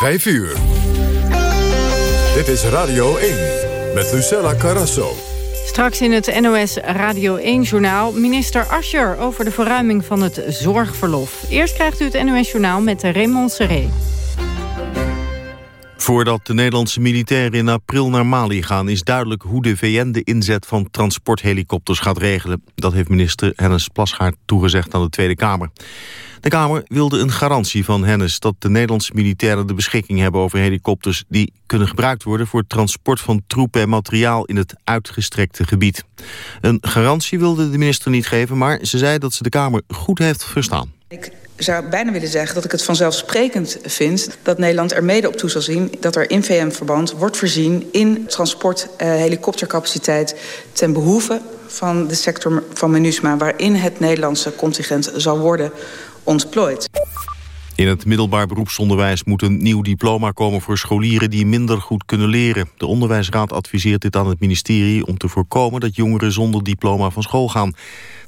5 uur. Dit is Radio 1 met Lucella Carrasso. Straks in het NOS Radio 1-journaal minister Ascher... over de verruiming van het zorgverlof. Eerst krijgt u het NOS-journaal met Raymond Seré. Voordat de Nederlandse militairen in april naar Mali gaan... is duidelijk hoe de VN de inzet van transporthelikopters gaat regelen. Dat heeft minister Hennis Plasgaard toegezegd aan de Tweede Kamer. De Kamer wilde een garantie van Hennis dat de Nederlandse militairen de beschikking hebben over helikopters die kunnen gebruikt worden voor transport van troepen en materiaal in het uitgestrekte gebied. Een garantie wilde de minister niet geven, maar ze zei dat ze de Kamer goed heeft verstaan. Zou bijna willen zeggen dat ik het vanzelfsprekend vind... dat Nederland er mede op toe zal zien dat er in VM-verband wordt voorzien... in transport uh, helikoptercapaciteit ten behoeve van de sector van MINUSMA... waarin het Nederlandse contingent zal worden ontplooit. In het middelbaar beroepsonderwijs moet een nieuw diploma komen voor scholieren die minder goed kunnen leren. De onderwijsraad adviseert dit aan het ministerie om te voorkomen dat jongeren zonder diploma van school gaan.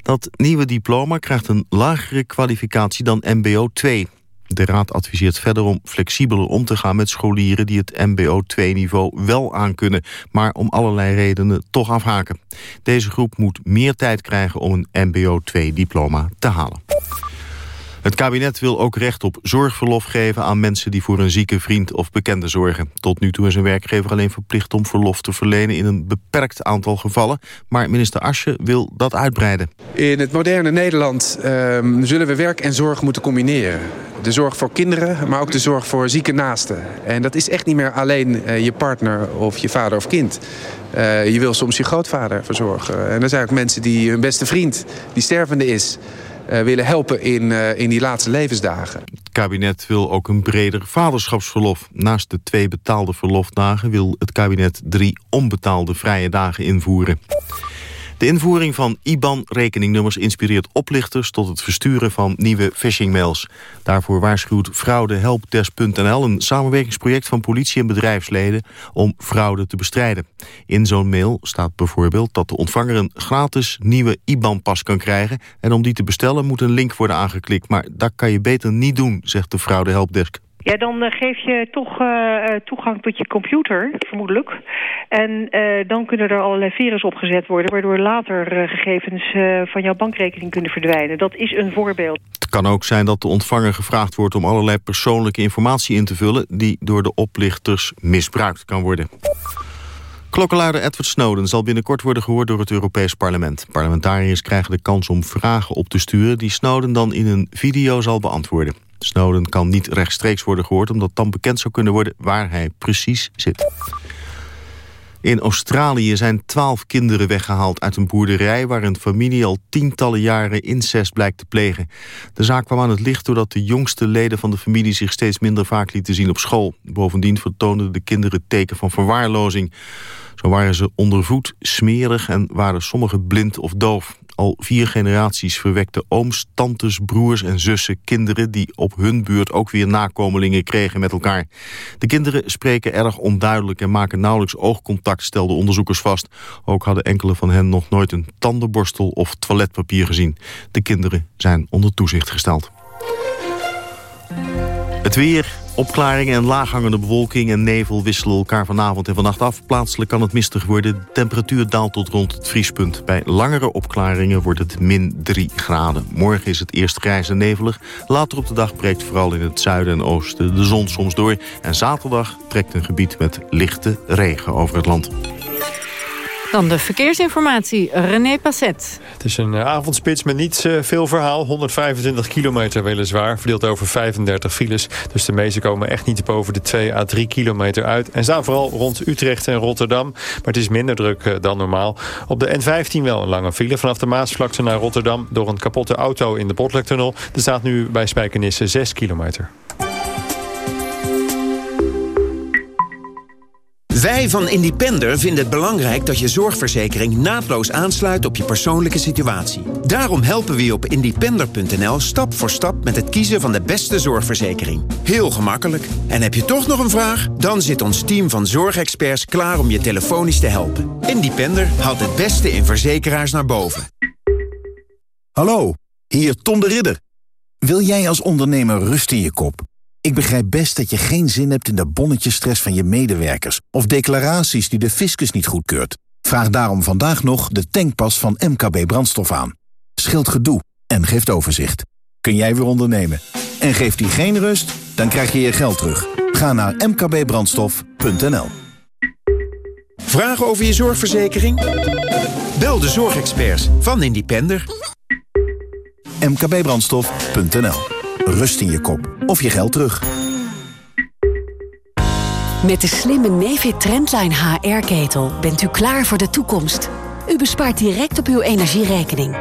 Dat nieuwe diploma krijgt een lagere kwalificatie dan mbo 2. De raad adviseert verder om flexibeler om te gaan met scholieren die het mbo 2-niveau wel aankunnen, maar om allerlei redenen toch afhaken. Deze groep moet meer tijd krijgen om een mbo 2-diploma te halen. Het kabinet wil ook recht op zorgverlof geven aan mensen die voor een zieke vriend of bekende zorgen. Tot nu toe is een werkgever alleen verplicht om verlof te verlenen in een beperkt aantal gevallen. Maar minister Asje wil dat uitbreiden. In het moderne Nederland um, zullen we werk en zorg moeten combineren. De zorg voor kinderen, maar ook de zorg voor zieke naasten. En dat is echt niet meer alleen uh, je partner of je vader of kind. Uh, je wil soms je grootvader verzorgen. En er zijn ook mensen die hun beste vriend, die stervende is... Uh, willen helpen in, uh, in die laatste levensdagen. Het kabinet wil ook een breder vaderschapsverlof. Naast de twee betaalde verlofdagen wil het kabinet drie onbetaalde vrije dagen invoeren. De invoering van IBAN-rekeningnummers inspireert oplichters... tot het versturen van nieuwe phishingmails. Daarvoor waarschuwt fraudehelpdesk.nl... een samenwerkingsproject van politie en bedrijfsleden... om fraude te bestrijden. In zo'n mail staat bijvoorbeeld dat de ontvanger... een gratis nieuwe IBAN-pas kan krijgen... en om die te bestellen moet een link worden aangeklikt. Maar dat kan je beter niet doen, zegt de fraudehelpdesk. Ja, dan uh, geef je toch uh, toegang tot je computer, vermoedelijk. En dan kunnen er allerlei virus opgezet worden... waardoor later gegevens van jouw bankrekening kunnen verdwijnen. Dat is een voorbeeld. Het kan ook zijn dat de ontvanger gevraagd wordt... om allerlei persoonlijke informatie in te vullen... die door de oplichters misbruikt kan worden. Klokkenluider Edward Snowden zal binnenkort worden gehoord door het Europees Parlement. Parlementariërs krijgen de kans om vragen op te sturen... die Snowden dan in een video zal beantwoorden. Snowden kan niet rechtstreeks worden gehoord... omdat dan bekend zou kunnen worden waar hij precies zit. In Australië zijn twaalf kinderen weggehaald uit een boerderij... waar een familie al tientallen jaren incest blijkt te plegen. De zaak kwam aan het licht doordat de jongste leden van de familie... zich steeds minder vaak lieten zien op school. Bovendien vertoonden de kinderen teken van verwaarlozing. Zo waren ze ondervoed, smerig en waren sommigen blind of doof. Al vier generaties verwekte ooms, tantes, broers en zussen kinderen... die op hun beurt ook weer nakomelingen kregen met elkaar. De kinderen spreken erg onduidelijk en maken nauwelijks oogcontact... stelden onderzoekers vast. Ook hadden enkele van hen nog nooit een tandenborstel of toiletpapier gezien. De kinderen zijn onder toezicht gesteld. Het weer, Opklaringen en laaghangende bewolking en nevel wisselen elkaar vanavond en vannacht af. Plaatselijk kan het mistig worden. De temperatuur daalt tot rond het vriespunt. Bij langere opklaringen wordt het min 3 graden. Morgen is het eerst grijs en nevelig. Later op de dag breekt vooral in het zuiden en oosten de zon soms door. En zaterdag trekt een gebied met lichte regen over het land. Dan de verkeersinformatie, René Passet. Het is een avondspits met niet veel verhaal. 125 kilometer weliswaar, verdeeld over 35 files. Dus de meeste komen echt niet boven de 2 à 3 kilometer uit. En staan vooral rond Utrecht en Rotterdam. Maar het is minder druk dan normaal. Op de N15 wel een lange file. Vanaf de Maasvlakte naar Rotterdam door een kapotte auto in de Botlektunnel. Er staat nu bij Spijkenisse 6 kilometer. Wij van Independer vinden het belangrijk dat je zorgverzekering naadloos aansluit op je persoonlijke situatie. Daarom helpen we je op independer.nl stap voor stap met het kiezen van de beste zorgverzekering. Heel gemakkelijk. En heb je toch nog een vraag? Dan zit ons team van zorgexperts klaar om je telefonisch te helpen. Independer haalt het beste in verzekeraars naar boven. Hallo, hier Tom de Ridder. Wil jij als ondernemer rust in je kop? Ik begrijp best dat je geen zin hebt in de bonnetjesstress van je medewerkers... of declaraties die de fiscus niet goedkeurt. Vraag daarom vandaag nog de tankpas van MKB Brandstof aan. Scheelt gedoe en geeft overzicht. Kun jij weer ondernemen. En geeft die geen rust, dan krijg je je geld terug. Ga naar mkbbrandstof.nl Vragen over je zorgverzekering? Bel de zorgexperts van Independer. mkbbrandstof.nl Rust in je kop of je geld terug. Met de slimme Nefit Trendline HR-ketel bent u klaar voor de toekomst. U bespaart direct op uw energierekening.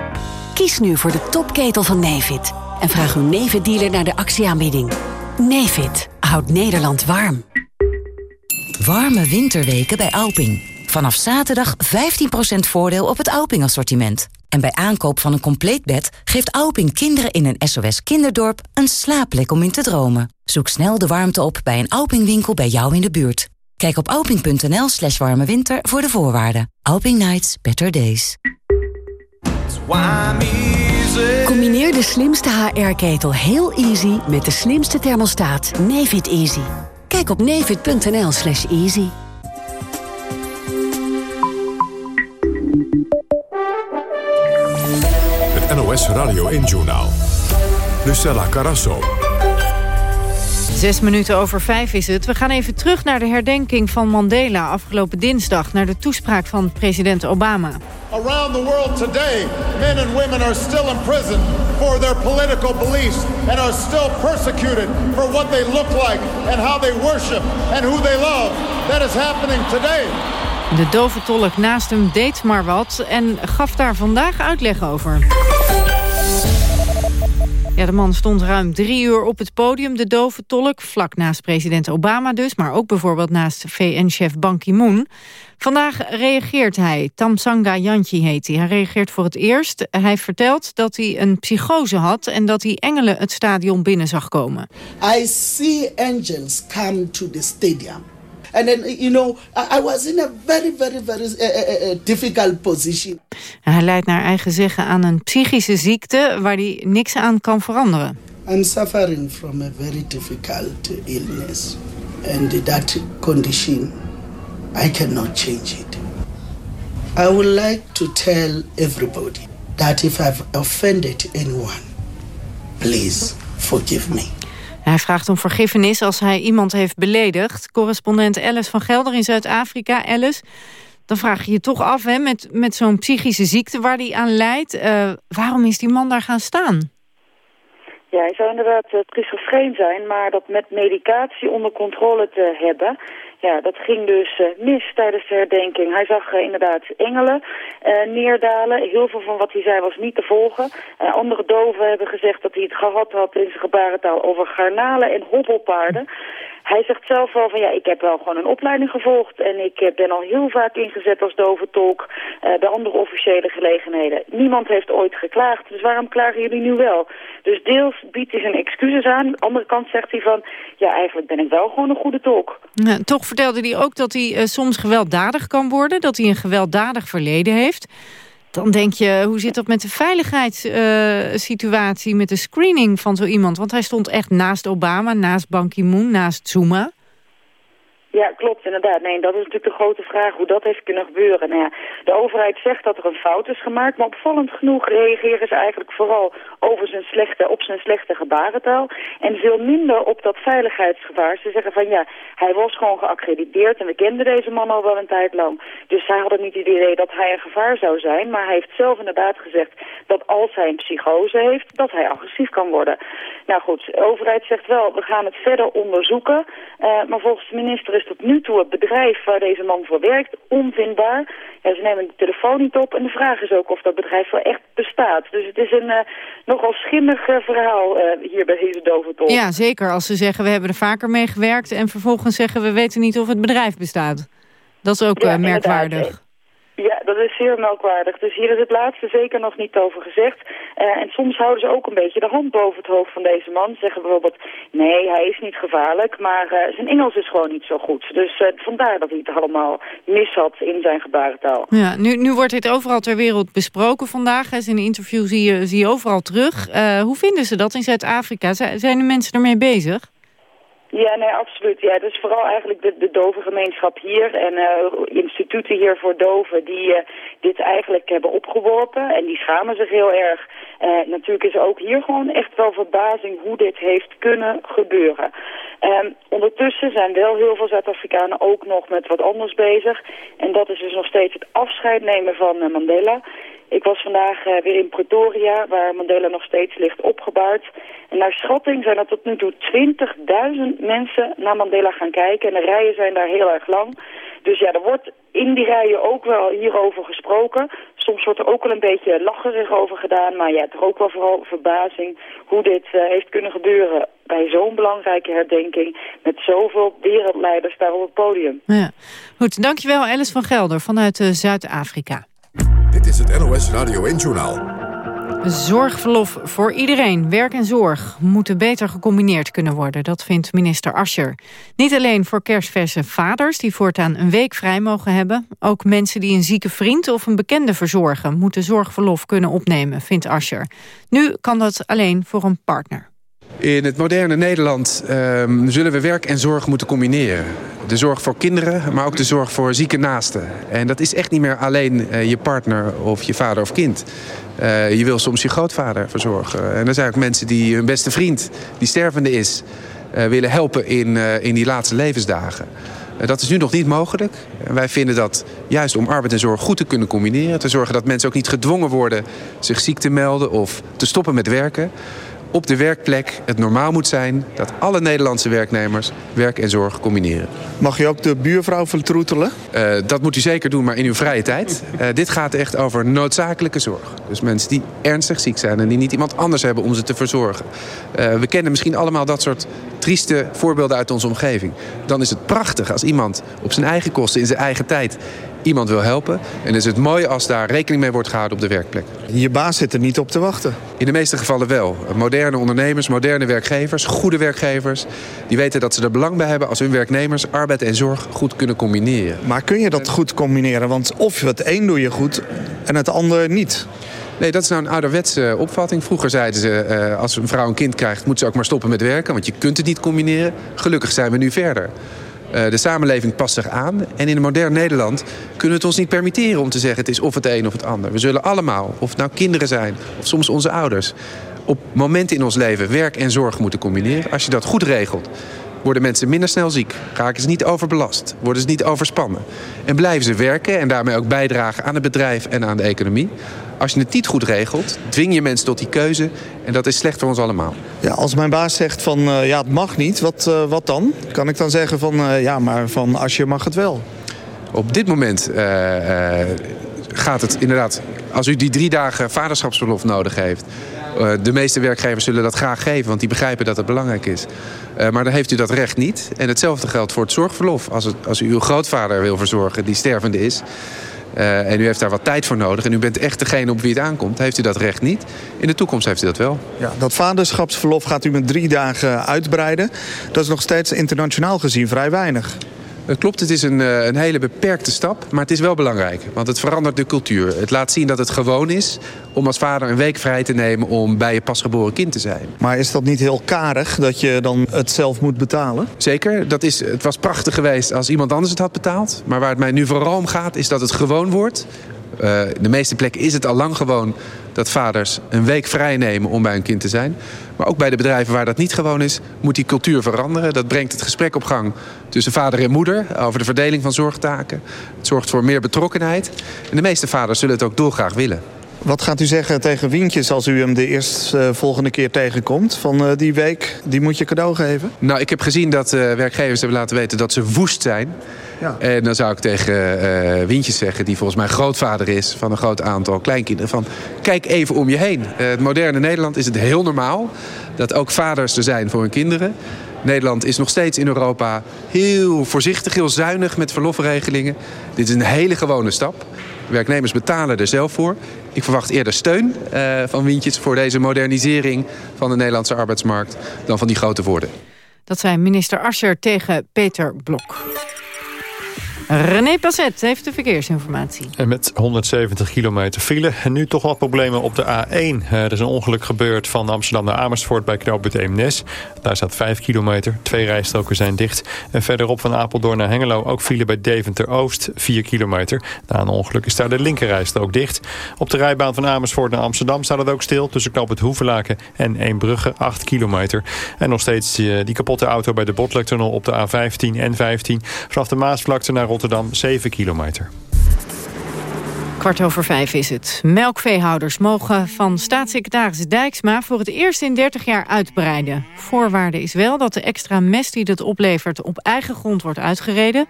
Kies nu voor de topketel van Nefit en vraag uw Nefit-dealer naar de actieaanbieding. Nefit houdt Nederland warm. Warme winterweken bij Alping. Vanaf zaterdag 15% voordeel op het Alping-assortiment. En bij aankoop van een compleet bed geeft Alping kinderen in een SOS kinderdorp een slaapplek om in te dromen. Zoek snel de warmte op bij een Alping-winkel bij jou in de buurt. Kijk op alping.nl slash warme winter voor de voorwaarden. Alping Nights, better days. Combineer de slimste HR-ketel heel easy met de slimste thermostaat Nefit Easy. Kijk op nefit.nl slash easy. Het NOS Radio 1-journaal. Lucella Carasso. Zes minuten over vijf is het. We gaan even terug naar de herdenking van Mandela afgelopen dinsdag... naar de toespraak van president Obama. Around the world today, men and women are still imprisoned for their political beliefs... and are still persecuted for what they look like and how they worship and who they love. That is happening today. De dove tolk naast hem deed maar wat en gaf daar vandaag uitleg over. Ja, de man stond ruim drie uur op het podium, de dove tolk. Vlak naast president Obama dus, maar ook bijvoorbeeld naast VN-chef Ban Ki-moon. Vandaag reageert hij, Tamsanga Yanchi heet hij. Hij reageert voor het eerst. Hij vertelt dat hij een psychose had... en dat hij engelen het stadion binnen zag komen. I see angels come to the stadium. And then, you know, I was in a very, very, very uh, difficult position. Hij leidt naar eigen zeggen aan een psychische ziekte waar hij niks aan kan veranderen. I'm suffering from a very difficult illness. And that condition, I cannot change it. I would like to tell everybody that if I've offended anyone, please forgive me. Hij vraagt om vergiffenis als hij iemand heeft beledigd. Correspondent Alice van Gelder in Zuid-Afrika. Alice, dan vraag je je toch af hè, met, met zo'n psychische ziekte waar hij aan leidt. Uh, waarom is die man daar gaan staan? Ja, hij zou inderdaad uh, zijn, maar dat met medicatie onder controle te hebben... Ja, dat ging dus uh, mis tijdens de herdenking. Hij zag uh, inderdaad engelen uh, neerdalen. Heel veel van wat hij zei was niet te volgen. andere doven hebben gezegd dat hij het gehad had in zijn gebarentaal over garnalen en hobbelpaarden. Hij zegt zelf wel van ja, ik heb wel gewoon een opleiding gevolgd en ik ben al heel vaak ingezet als doventolk uh, bij andere officiële gelegenheden. Niemand heeft ooit geklaagd, dus waarom klagen jullie nu wel? Dus deels biedt hij zijn excuses aan. Aan de andere kant zegt hij van ja, eigenlijk ben ik wel gewoon een goede tolk. Ja, toch vertelde hij ook dat hij uh, soms gewelddadig kan worden, dat hij een gewelddadig verleden heeft. Dan denk je, hoe zit dat met de veiligheidssituatie, uh, met de screening van zo iemand? Want hij stond echt naast Obama, naast Ban Ki-moon, naast Zuma. Ja, klopt, inderdaad. Nee, dat is natuurlijk de grote vraag hoe dat heeft kunnen gebeuren. Nou ja, de overheid zegt dat er een fout is gemaakt, maar opvallend genoeg reageren ze eigenlijk vooral over zijn slechte, op zijn slechte gebarentaal en veel minder op dat veiligheidsgevaar. Ze zeggen van ja, hij was gewoon geaccrediteerd en we kenden deze man al wel een tijd lang. Dus zij hadden niet het idee dat hij een gevaar zou zijn, maar hij heeft zelf inderdaad gezegd dat als hij een psychose heeft, dat hij agressief kan worden. Nou goed, de overheid zegt wel, we gaan het verder onderzoeken, uh, maar volgens de minister is tot nu toe het bedrijf waar deze man voor werkt onvindbaar. Ja, ze nemen de telefoon niet op en de vraag is ook of dat bedrijf wel echt bestaat. Dus het is een uh, nogal schimmig uh, verhaal uh, hier bij deze Doventol. Ja, zeker. Als ze zeggen we hebben er vaker mee gewerkt en vervolgens zeggen we weten niet of het bedrijf bestaat. Dat is ook ja, merkwaardig. Inderdaad. Dat is zeer melkwaardig. Dus hier is het laatste zeker nog niet over gezegd. Uh, en soms houden ze ook een beetje de hand boven het hoofd van deze man. Zeggen bijvoorbeeld, nee, hij is niet gevaarlijk, maar uh, zijn Engels is gewoon niet zo goed. Dus uh, vandaar dat hij het allemaal mis had in zijn gebarentaal. Ja, nu, nu wordt dit overal ter wereld besproken vandaag. In een interview zie je, zie je overal terug. hoe vinden ze dat in Zuid-Afrika? Zijn de mensen ermee bezig? Ja, nee, absoluut. Ja, dus vooral eigenlijk de, de dove gemeenschap hier en uh, instituten hier voor doven die uh, dit eigenlijk hebben opgeworpen. En die schamen zich heel erg. Uh, natuurlijk is er ook hier gewoon echt wel verbazing hoe dit heeft kunnen gebeuren. Um, ondertussen zijn wel heel veel Zuid-Afrikanen ook nog met wat anders bezig. En dat is dus nog steeds het afscheid nemen van Mandela. Ik was vandaag uh, weer in Pretoria, waar Mandela nog steeds ligt opgebouwd. En naar schatting zijn er tot nu toe 20.000 mensen naar Mandela gaan kijken. En de rijen zijn daar heel erg lang. Dus ja, er wordt in die rijen ook wel hierover gesproken. Soms wordt er ook wel een beetje lacherig over gedaan. Maar ja, toch ook wel vooral verbazing hoe dit uh, heeft kunnen gebeuren bij zo'n belangrijke herdenking met zoveel wereldleiders daar op het podium. Ja. Goed, dankjewel Alice van Gelder vanuit uh, Zuid-Afrika. Dit is het NOS Radio 1-journaal. Zorgverlof voor iedereen, werk en zorg, moeten beter gecombineerd kunnen worden. Dat vindt minister Ascher. Niet alleen voor kerstverse vaders die voortaan een week vrij mogen hebben. Ook mensen die een zieke vriend of een bekende verzorgen... moeten zorgverlof kunnen opnemen, vindt Ascher. Nu kan dat alleen voor een partner. In het moderne Nederland um, zullen we werk en zorg moeten combineren. De zorg voor kinderen, maar ook de zorg voor zieke naasten. En dat is echt niet meer alleen uh, je partner of je vader of kind. Uh, je wil soms je grootvader verzorgen. En er zijn ook mensen die hun beste vriend, die stervende is... Uh, willen helpen in, in die laatste levensdagen. Dat is nu nog niet mogelijk. Wij vinden dat juist om arbeid en zorg goed te kunnen combineren... te zorgen dat mensen ook niet gedwongen worden zich ziek te melden... of te stoppen met werken op de werkplek het normaal moet zijn... dat alle Nederlandse werknemers werk en zorg combineren. Mag je ook de buurvrouw vertroetelen? Uh, dat moet u zeker doen, maar in uw vrije tijd. Uh, dit gaat echt over noodzakelijke zorg. Dus mensen die ernstig ziek zijn en die niet iemand anders hebben om ze te verzorgen. Uh, we kennen misschien allemaal dat soort trieste voorbeelden uit onze omgeving. Dan is het prachtig als iemand op zijn eigen kosten, in zijn eigen tijd iemand wil helpen. En is het mooi als daar rekening mee wordt gehouden op de werkplek. Je baas zit er niet op te wachten? In de meeste gevallen wel. Moderne ondernemers, moderne werkgevers, goede werkgevers... die weten dat ze er belang bij hebben als hun werknemers arbeid en zorg goed kunnen combineren. Maar kun je dat goed combineren? Want of het een doe je goed en het ander niet. Nee, dat is nou een ouderwetse opvatting. Vroeger zeiden ze, uh, als een vrouw een kind krijgt... moet ze ook maar stoppen met werken, want je kunt het niet combineren. Gelukkig zijn we nu verder. Uh, de samenleving past zich aan. En in een modern Nederland kunnen we het ons niet permitteren om te zeggen... het is of het een of het ander. We zullen allemaal, of het nou kinderen zijn of soms onze ouders... op momenten in ons leven werk en zorg moeten combineren. Als je dat goed regelt, worden mensen minder snel ziek. Raken ze niet overbelast. Worden ze niet overspannen. En blijven ze werken en daarmee ook bijdragen aan het bedrijf en aan de economie. Als je het niet goed regelt, dwing je mensen tot die keuze. En dat is slecht voor ons allemaal. Ja, als mijn baas zegt van uh, ja, het mag niet, wat, uh, wat dan? Kan ik dan zeggen van uh, ja, maar van als je mag het wel? Op dit moment gaat het inderdaad... Als u die drie dagen vaderschapsverlof nodig heeft... de meeste werkgevers zullen dat graag geven, want die begrijpen dat het belangrijk is. Maar dan heeft u dat recht niet. En hetzelfde geldt voor het zorgverlof. Als, het, als u uw grootvader wil verzorgen die stervende is... Uh, en u heeft daar wat tijd voor nodig en u bent echt degene op wie het aankomt... heeft u dat recht niet. In de toekomst heeft u dat wel. Ja, dat vaderschapsverlof gaat u met drie dagen uitbreiden. Dat is nog steeds internationaal gezien vrij weinig. Het klopt, het is een, een, hele beperkte stap, maar het is wel belangrijk. Want het verandert de cultuur. Het laat zien dat het gewoon is om als vader een week vrij te nemen... om bij je pasgeboren kind te zijn. Maar is dat niet heel karig dat je dan het zelf moet betalen? Zeker. Dat is, het was prachtig geweest als iemand anders het had betaald. Maar waar het mij nu vooral om gaat, is dat het gewoon wordt. Uh, de meeste plekken is het al lang gewoon dat vaders een week vrij nemen om bij hun kind te zijn. Maar ook bij de bedrijven waar dat niet gewoon is, moet die cultuur veranderen. Dat brengt het gesprek op gang tussen vader en moeder over de verdeling van zorgtaken. Het zorgt voor meer betrokkenheid. En de meeste vaders zullen het ook dolgraag willen. Wat gaat u zeggen tegen Wientjes als u hem de eerstvolgende uh, keer tegenkomt? Van uh, die week, die moet je cadeau geven? Nou, ik heb gezien dat uh, werkgevers hebben laten weten dat ze woest zijn. Ja. En dan zou ik tegen Wientjes zeggen, die volgens mij grootvader is... van een groot aantal kleinkinderen, van kijk even om je heen. Het moderne Nederland is het heel normaal dat ook vaders er zijn voor hun kinderen. Nederland is nog steeds in Europa heel voorzichtig, heel zuinig met verlofregelingen. Dit is een hele gewone stap. Werknemers betalen er zelf voor. Ik verwacht eerder steun uh, van Wientjes voor deze modernisering van de Nederlandse arbeidsmarkt... dan van die grote woorden. Dat zei minister Ascher tegen Peter Blok. René Passet heeft de verkeersinformatie. En met 170 kilometer file. En nu toch wat problemen op de A1. Eh, er is een ongeluk gebeurd van Amsterdam naar Amersfoort bij knooppunt Eemnes. Daar staat 5 kilometer. Twee rijstroken zijn dicht. En verderop van Apeldoorn naar Hengelo ook file bij Deventer-Oost 4 kilometer. Na een ongeluk is daar de linkerrijstrook dicht. Op de rijbaan van Amersfoort naar Amsterdam staat het ook stil... tussen knooppunt Hoevelaken en Eembrugge 8 kilometer. En nog steeds die, die kapotte auto bij de Botlektunnel op de A15 en 15. Vanaf de Maasvlakte naar Rotterdam 7 kilometer. Kwart over vijf is het. Melkveehouders mogen van staatssecretaris Dijksma... voor het eerst in 30 jaar uitbreiden. Voorwaarde is wel dat de extra mest die dat oplevert... op eigen grond wordt uitgereden...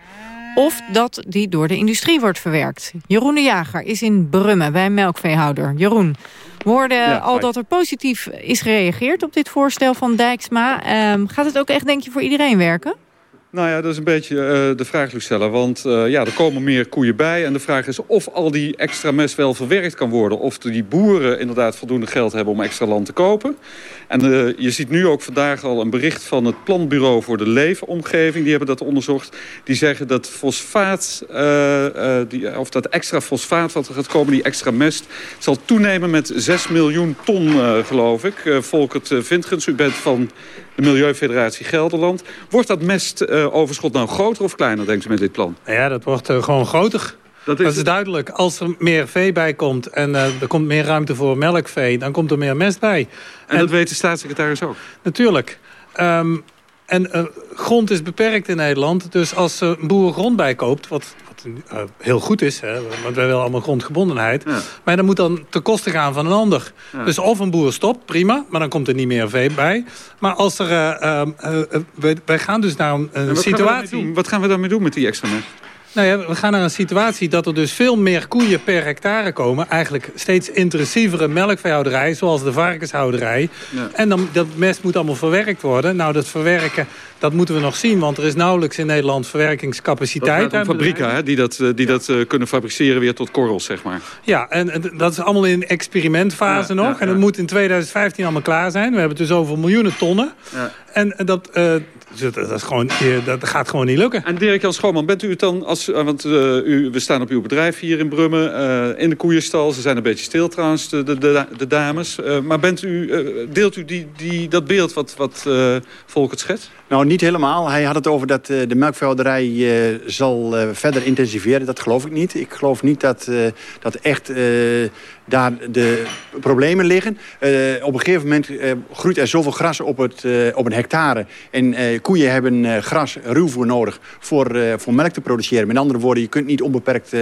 of dat die door de industrie wordt verwerkt. Jeroen de Jager is in Brummen bij melkveehouder. Jeroen, we hoorden al dat er positief is gereageerd... op dit voorstel van Dijksma. Ehm, gaat het ook echt, denk je, voor iedereen werken? Nou ja, dat is een beetje uh, de vraag, Lucella. Want uh, ja, er komen meer koeien bij. En de vraag is of al die extra mest wel verwerkt kan worden. Of die boeren inderdaad voldoende geld hebben om extra land te kopen. En uh, je ziet nu ook vandaag al een bericht van het Planbureau voor de Leefomgeving. Die hebben dat onderzocht. Die zeggen dat fosfaat, die, of dat extra fosfaat wat er gaat komen, die extra mest... zal toenemen met 6 miljoen ton, geloof ik. Volkert Vindgens, u bent van de Milieufederatie Gelderland. Wordt dat mestoverschot nou groter of kleiner, denkt u, met dit plan? Ja, dat wordt uh, gewoon groter. Dat is, dat is, duidelijk. Als er meer vee bij komt en uh, er komt meer ruimte voor melkvee... dan komt er meer mest bij. En, en dat weet de staatssecretaris ook? Natuurlijk. Um, en uh, grond is beperkt in Nederland. Dus als een boer grond bijkoopt, wat, wat uh, heel goed is... Hè, want wij willen allemaal grondgebondenheid... Ja. maar dat moet dan ten koste gaan van een ander. Ja. Dus of een boer stopt, prima, maar dan komt er niet meer vee bij. Maar als er... Uh, wij, wij, gaan dus naar een, situatie... Gaan wat gaan we daarmee doen met die extra mest? Nou ja, we gaan naar een situatie dat er dus veel meer koeien per hectare komen. Eigenlijk steeds intensievere melkveehouderij, zoals de varkenshouderij. Ja. En dan, dat mest moet allemaal verwerkt worden. Nou, dat verwerken, dat moeten we nog zien. Want er is nauwelijks in Nederland verwerkingscapaciteit. Dat fabrieken hè, die dat, die dat uh, kunnen fabriceren weer tot korrels, zeg maar. Ja, en, en dat is allemaal in experimentfase ja, nog. En dat moet in 2015 allemaal klaar zijn. We hebben dus over miljoenen tonnen. En dat... Uh, dat, is gewoon, dat gaat gewoon niet lukken. En Dirk-Jan Schooman, bent u het dan... Als, want uh, u, we staan op uw bedrijf hier in Brummen, uh, in de koeienstal. Ze zijn een beetje stil trouwens, de, de, de dames. Uh, maar bent u, deelt u die, die, dat beeld wat, wat Volkert schetst? Nou, niet helemaal. Hij had het over dat uh, de melkveehouderij uh, zal uh, verder intensiveren. Dat geloof ik niet. Ik geloof niet dat, dat echt daar de problemen liggen. op een gegeven moment groeit er zoveel gras op, het, op een hectare. En koeien hebben gras ruwvoer nodig voor, voor melk te produceren. Met andere woorden, je kunt niet onbeperkt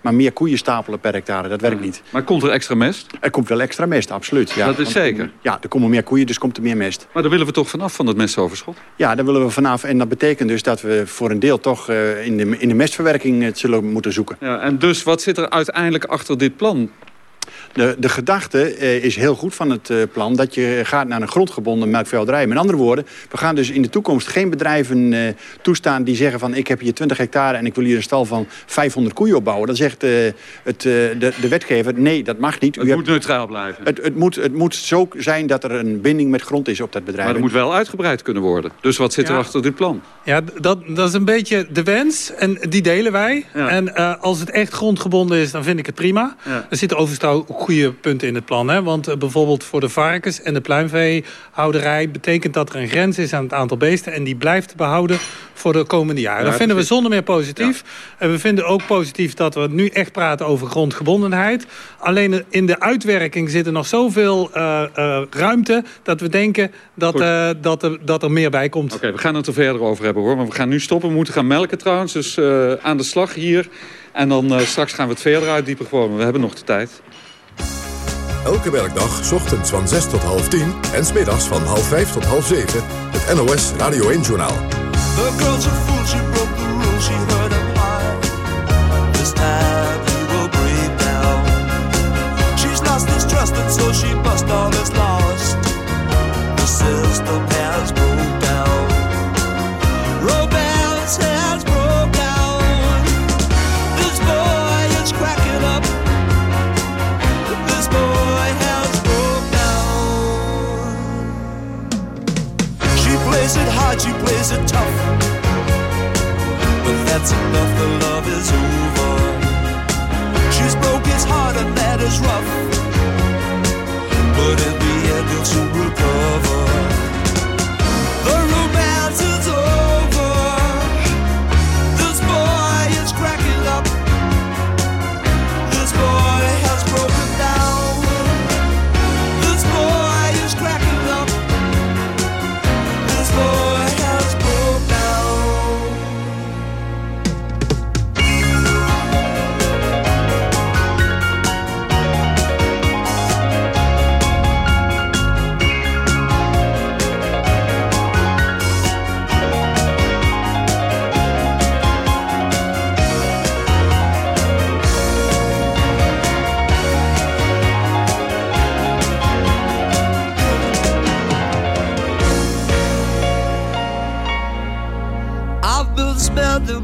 maar meer koeien stapelen per hectare. Dat werkt niet. Maar komt er extra mest? Er komt wel extra mest, absoluut. Ja. Dat is zeker? Ja, er komen meer koeien, dus komt er meer mest. Maar daar willen we toch vanaf van dat mestoverschot? Ja, daar willen we vanaf. En dat betekent dus dat we voor een deel toch in, de, in de mestverwerking het zullen moeten zoeken. Ja, en dus wat zit er uiteindelijk achter dit plan? De, de gedachte uh, is heel goed van het uh, plan... dat je gaat naar een grondgebonden melkveehouderij. Met andere woorden, we gaan dus in de toekomst geen bedrijven uh, toestaan... die zeggen van ik heb hier 20 hectare en ik wil hier een stal van 500 koeien opbouwen. Dan zegt het, de, de wetgever, nee, dat mag niet. U het moet hebt... neutraal blijven. Het, het, moet, het moet zo zijn dat er een binding met grond is op dat bedrijf. Maar het moet wel uitgebreid kunnen worden. Dus wat zit ja. er achter dit plan? Ja, dat, dat is een beetje de wens en die delen wij. Ja. En als het echt grondgebonden is, dan vind ik het prima. Ja. Er zitten overigens goede punten in het plan. Hè? Want uh, bijvoorbeeld voor de varkens en de pluimveehouderij... betekent dat er een grens is aan het aantal beesten... en die blijft behouden voor de komende jaren. Ja, dat vinden we zonder meer positief. Ja. En we vinden ook positief dat we nu echt praten over grondgebondenheid. Alleen in de uitwerking zit er nog zoveel uh, uh, ruimte... dat we denken dat, uh, dat, er, dat er meer bij komt. Oké, okay, we gaan het er verder over hebben hoor. Maar we gaan nu stoppen. We moeten gaan melken trouwens. Dus aan de slag hier. En dan straks gaan we het verder uitdiepen gewoon. We hebben nog de tijd. Elke werkdag, ochtends van 6 tot half 10 en smiddags van half 5 tot half 7. Het NOS Radio 1-journaal. The girl's a fool, she broke the rules, she heard him high. This time he will break down. She's lost his trust and so she bust all is lost. The system has broke days are tough, but that's enough. The love is over. She's broke his heart, and that is rough. But in the end, it's a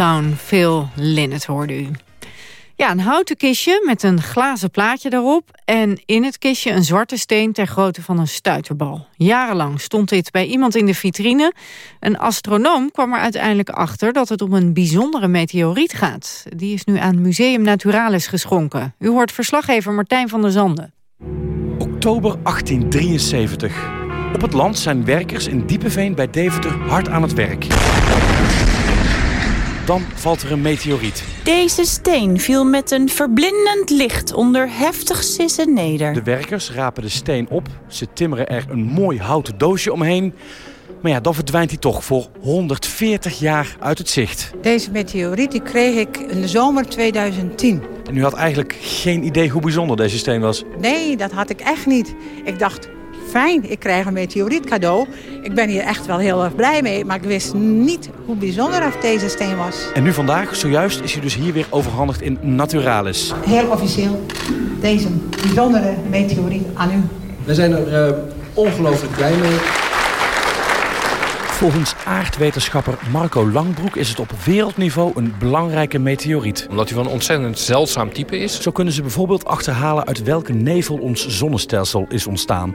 Town Phil Linnet hoorde u. Ja, een houten kistje met een glazen plaatje daarop... en in het kistje een zwarte steen ter grootte van een stuiterbal. Jarenlang stond dit bij iemand in de vitrine. Een astronoom kwam er uiteindelijk achter dat het om een bijzondere meteoriet gaat. Die is nu aan Museum Naturalis geschonken. U hoort verslaggever Martijn van der Zanden. Oktober 1873. Op het land zijn werkers in Diepeveen bij Deventer hard aan het werk. Dan valt er een meteoriet. Deze steen viel met een verblindend licht onder heftig sissen neder. De werkers rapen de steen op. Ze timmeren er een mooi houten doosje omheen. Maar ja, dan verdwijnt hij toch voor 140 jaar uit het zicht. Deze meteoriet die kreeg ik in de zomer 2010. En u had eigenlijk geen idee hoe bijzonder deze steen was? Nee, dat had ik echt niet. Ik dacht, fijn, ik krijg een meteoriet cadeau. Ik ben hier echt wel heel erg blij mee, maar ik wist niet hoe bijzonder deze steen was. En nu vandaag, zojuist, is hij dus hier weer overhandigd in Naturalis. Heel officieel, deze bijzondere meteoriet aan u. We zijn er uh, ongelooflijk blij mee. Volgens aardwetenschapper Marco Langbroek is het op wereldniveau een belangrijke meteoriet. Omdat hij van een ontzettend zeldzaam type is. Zo kunnen ze bijvoorbeeld achterhalen uit welke nevel ons zonnestelsel is ontstaan.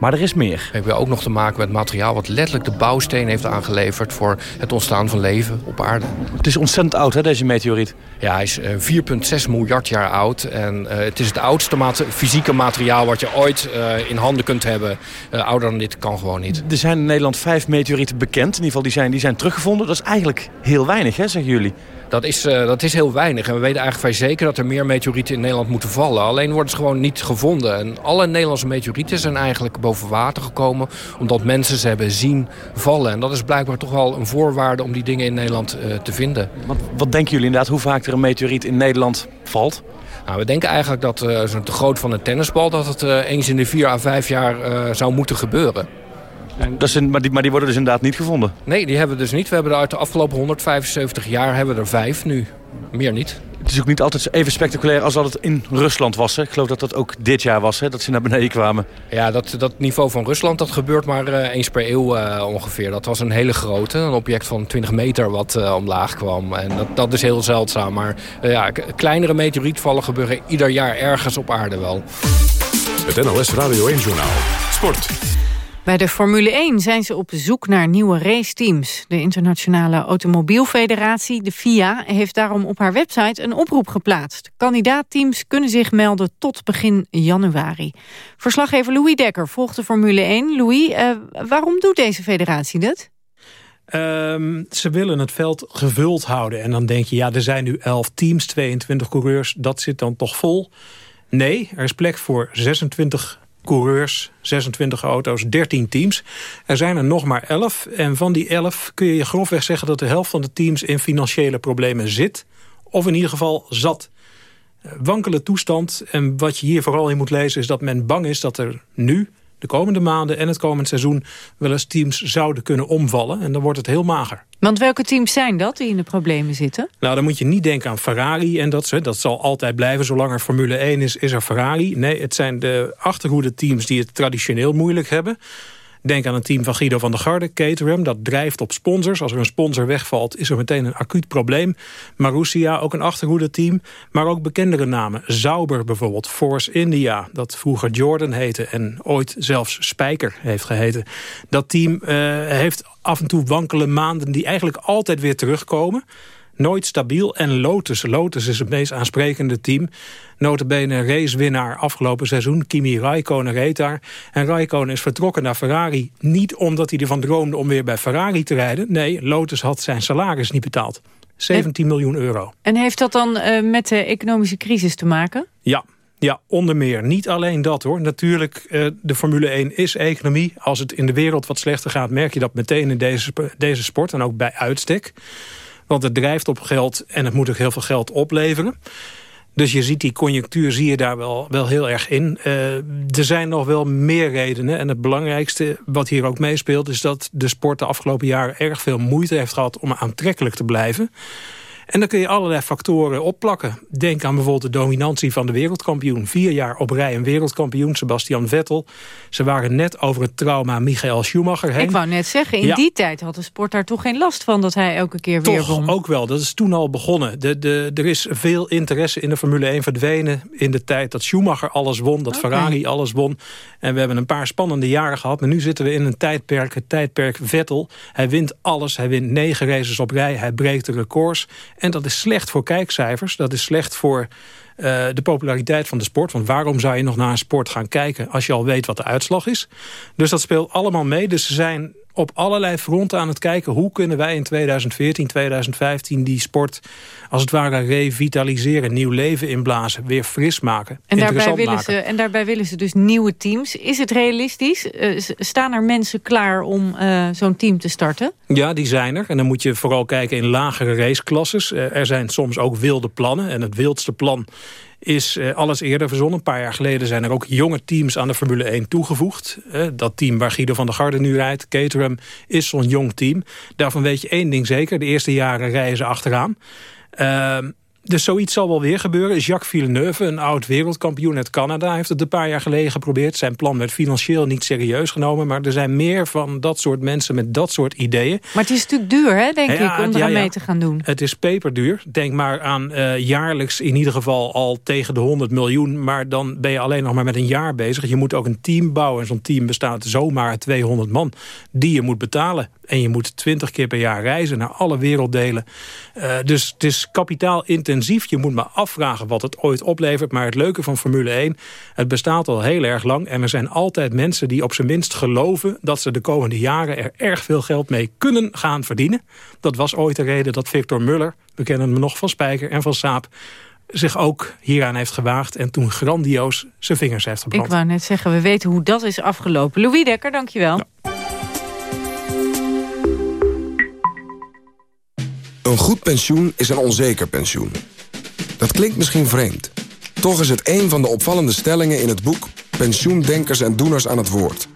Maar er is meer. We hebben ook nog te maken met materiaal wat letterlijk de bouwsteen heeft aangeleverd... voor het ontstaan van leven op aarde. Het is ontzettend oud, hè, deze meteoriet? Ja, hij is 4,6 miljard jaar oud. En uh, het is het oudste fysieke materiaal wat je ooit uh, in handen kunt hebben. Uh, ouder dan dit kan gewoon niet. Er zijn in Nederland vijf meteorieten bekend. In ieder geval, die zijn, die zijn teruggevonden. Dat is eigenlijk heel weinig, hè, zeggen jullie? Dat is, uh, dat is heel weinig. En we weten eigenlijk vrij zeker dat er meer meteorieten in Nederland moeten vallen. Alleen worden ze gewoon niet gevonden. En alle Nederlandse meteorieten zijn eigenlijk boven water gekomen... omdat mensen ze hebben zien vallen. En dat is blijkbaar toch wel een voorwaarde om die dingen in Nederland uh, te vinden. Wat, wat denken jullie inderdaad, hoe vaak er een meteoriet in Nederland valt? Nou, we denken eigenlijk dat uh, zo'n te groot van een tennisbal... dat het eens in de vier à vijf jaar zou moeten gebeuren. En dat is maar, die, maar die worden dus inderdaad niet gevonden? Nee, die hebben we dus niet. We hebben er uit de afgelopen 175 jaar hebben we er vijf nu. Meer niet. Het is ook niet altijd even spectaculair als dat het in Rusland was. Hè? Ik geloof dat dat ook dit jaar was, hè? dat ze naar beneden kwamen. Ja, dat, dat niveau van Rusland dat gebeurt maar uh, eens per eeuw uh, ongeveer. Dat was een hele grote, een object van 20 meter wat uh, omlaag kwam. En dat, dat is heel zeldzaam. Maar ja, kleinere meteorietvallen gebeuren ieder jaar ergens op aarde wel. Het NOS Radio 1 Journaal. Sport. Bij de Formule 1 zijn ze op zoek naar nieuwe raceteams. De Internationale Automobielfederatie, de FIA, heeft daarom op haar website een oproep geplaatst. Kandidaatteams kunnen zich melden tot begin januari. Verslaggever Louis Dekker volgt de Formule 1. Louis, uh, waarom doet deze federatie dat? Um, ze willen het veld gevuld houden. En dan denk je, ja, er zijn nu 11 teams, 22 coureurs. Dat zit dan toch vol? Nee, er is plek voor 26 coureurs, 26 auto's, 13 teams. Er zijn er nog maar 11. En van die 11 kun je grofweg zeggen dat de helft van de teams in financiële problemen zit. Of in ieder geval zat. Wankele toestand. En wat je hier vooral in moet lezen is dat men bang is dat er nu de komende maanden en het komend seizoen... wel eens teams zouden kunnen omvallen. En dan wordt het heel mager. Want welke teams zijn dat die in de problemen zitten? Nou, dan moet je niet denken aan Ferrari en dat, dat zal altijd blijven. Zolang er Formule 1 is, is er Ferrari. Nee, het zijn de achterhoede teams die het traditioneel moeilijk hebben. Denk aan een team van Guido van der Garde, Caterham. Dat drijft op sponsors. Als er een sponsor wegvalt, is er meteen een acuut probleem. Marussia, ook een achterhoede team. Maar ook bekendere namen. Sauber bijvoorbeeld, Force India. Dat vroeger Jordan heette en ooit zelfs Spijker heeft geheten. Dat team uh, heeft af en toe wankele maanden die eigenlijk altijd weer terugkomen nooit stabiel. En Lotus, Lotus is het meest aansprekende team. Notabene racewinnaar afgelopen seizoen. Kimi Raikkonen reed daar. En Raikkonen is vertrokken naar Ferrari. Niet omdat hij ervan droomde om weer bij Ferrari te rijden. Nee, Lotus had zijn salaris niet betaald. 17 miljoen euro. En heeft dat dan uh, met de economische crisis te maken? Ja, ja, onder meer. Niet alleen dat hoor. Natuurlijk, uh, de Formule 1 is economie. Als het in de wereld wat slechter gaat, merk je dat meteen in deze, deze sport. En ook bij uitstek. Want het drijft op geld en het moet ook heel veel geld opleveren. Dus je ziet die conjunctuur zie je daar wel, wel heel erg in. Uh, er zijn nog wel meer redenen. En het belangrijkste wat hier ook meespeelt... is dat de sport de afgelopen jaren erg veel moeite heeft gehad... om aantrekkelijk te blijven. En dan kun je allerlei factoren opplakken. Denk aan bijvoorbeeld de dominantie van de wereldkampioen. Vier jaar op rij een wereldkampioen, Sebastian Vettel. Ze waren net over het trauma Michael Schumacher heen. Ik wou net zeggen, in die tijd had de sport daar toch geen last van... dat hij elke keer weer toch, won. ook wel. Dat is toen al begonnen. De, de, er is veel interesse in de Formule 1 verdwenen... in de tijd dat Schumacher alles won, dat Ferrari alles won. En we hebben een paar spannende jaren gehad. Maar nu zitten we in een tijdperk, het tijdperk Vettel. Hij wint alles. Hij wint negen races op rij. Hij breekt de records. En dat is slecht voor kijkcijfers. Dat is slecht voor uh, de populariteit van de sport. Want waarom zou je nog naar een sport gaan kijken... als je al weet wat de uitslag is? Dus dat speelt allemaal mee. Dus ze zijn op allerlei fronten aan het kijken... hoe kunnen wij in 2014, 2015 die sport als het ware revitaliseren... nieuw leven inblazen, weer fris maken, en daarbij willen maken. Ze, en daarbij willen ze dus nieuwe teams. Is het realistisch? Uh, staan er mensen klaar om uh, zo'n team te starten? Ja, die zijn er. En dan moet je vooral kijken in lagere raceklasses. Uh, er zijn soms ook wilde plannen. En het wildste plan is uh, alles eerder verzonnen. Een paar jaar geleden zijn er ook jonge teams aan de Formule 1 toegevoegd. Uh, dat team waar Guido van der Garde nu rijdt, Caterham, is zo'n jong team. Daarvan weet je één ding zeker, de eerste jaren rijden ze achteraan. Dus zoiets zal wel weer gebeuren. Jacques Villeneuve, een oud wereldkampioen uit Canada... heeft het een paar jaar geleden geprobeerd. Zijn plan werd financieel niet serieus genomen. Maar er zijn meer van dat soort mensen met dat soort ideeën. Maar het is natuurlijk duur, hè, denk ja, ik, om ja, mee te gaan doen. Het is peperduur. Denk maar aan uh, jaarlijks in ieder geval al tegen de 100 miljoen. Maar dan ben je alleen nog maar met een jaar bezig. Je moet ook een team bouwen. En zo'n team bestaat zomaar uit 200 man. Die je moet betalen. En je moet 20 keer per jaar reizen naar alle werelddelen. Uh, dus het is kapitaalintensief. Je moet maar afvragen wat het ooit oplevert. Maar het leuke van Formule 1, het bestaat al heel erg lang. En er zijn altijd mensen die op zijn minst geloven... dat ze de komende jaren er erg veel geld mee kunnen gaan verdienen. Dat was ooit de reden dat Victor Muller, we kennen hem nog van Spijker en van Saab zich ook hieraan heeft gewaagd... en toen grandioos zijn vingers heeft gebrand. Ik wou net zeggen, we weten hoe dat is afgelopen. Louis Dekker, dankjewel. Ja. Een goed pensioen is een onzeker pensioen. Dat klinkt misschien vreemd. Toch is het een van de opvallende stellingen in het boek... Pensioendenkers en Doeners aan het Woord.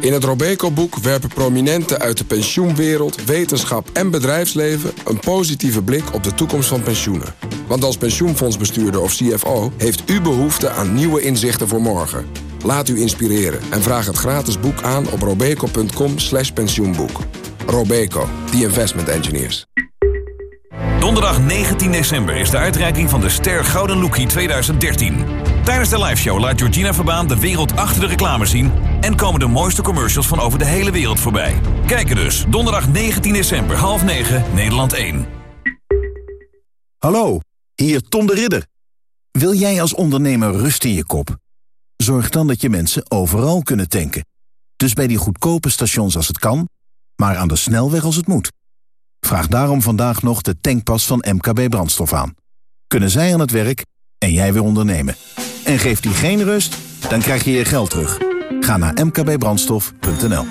In het Robeco-boek werpen prominenten uit de pensioenwereld... wetenschap en bedrijfsleven een positieve blik op de toekomst van pensioenen. Want als pensioenfondsbestuurder of CFO... heeft u behoefte aan nieuwe inzichten voor morgen. Laat u inspireren en vraag het gratis boek aan op robeco.com pensioenboek. Robeco, the investment engineers. Donderdag 19 december is de uitreiking van de Ster Gouden Lookie 2013. Tijdens de liveshow laat Georgina Verbaan de wereld achter de reclame zien... en komen de mooiste commercials van over de hele wereld voorbij. Kijken dus, donderdag 19 december, half 9, Nederland 1. Hallo, hier Tom de Ridder. Wil jij als ondernemer rust in je kop? Zorg dan dat je mensen overal kunnen tanken. Dus bij die goedkope stations als het kan, maar aan de snelweg als het moet. Vraag daarom vandaag nog de tankpas van MKB Brandstof aan. Kunnen zij aan het werk en jij weer ondernemen. En geeft die geen rust, dan krijg je je geld terug. Ga naar mkbbrandstof.nl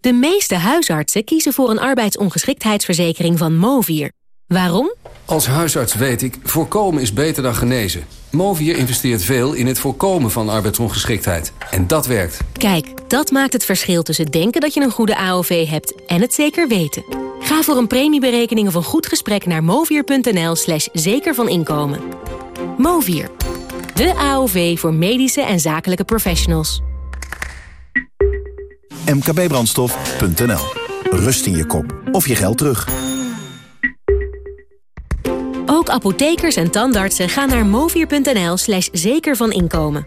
De meeste huisartsen kiezen voor een arbeidsongeschiktheidsverzekering van Movier. Waarom? Als huisarts weet ik, voorkomen is beter dan genezen. Movier investeert veel in het voorkomen van arbeidsongeschiktheid. En dat werkt. Kijk, dat maakt het verschil tussen denken dat je een goede AOV hebt en het zeker weten. Ga voor een premieberekening of een goed gesprek naar movier.nl slash zeker van inkomen. Movier, de AOV voor medische en zakelijke professionals. mkbbrandstof.nl. Rust in je kop of je geld terug. Ook apothekers en tandartsen gaan naar movier.nl slash zeker van inkomen.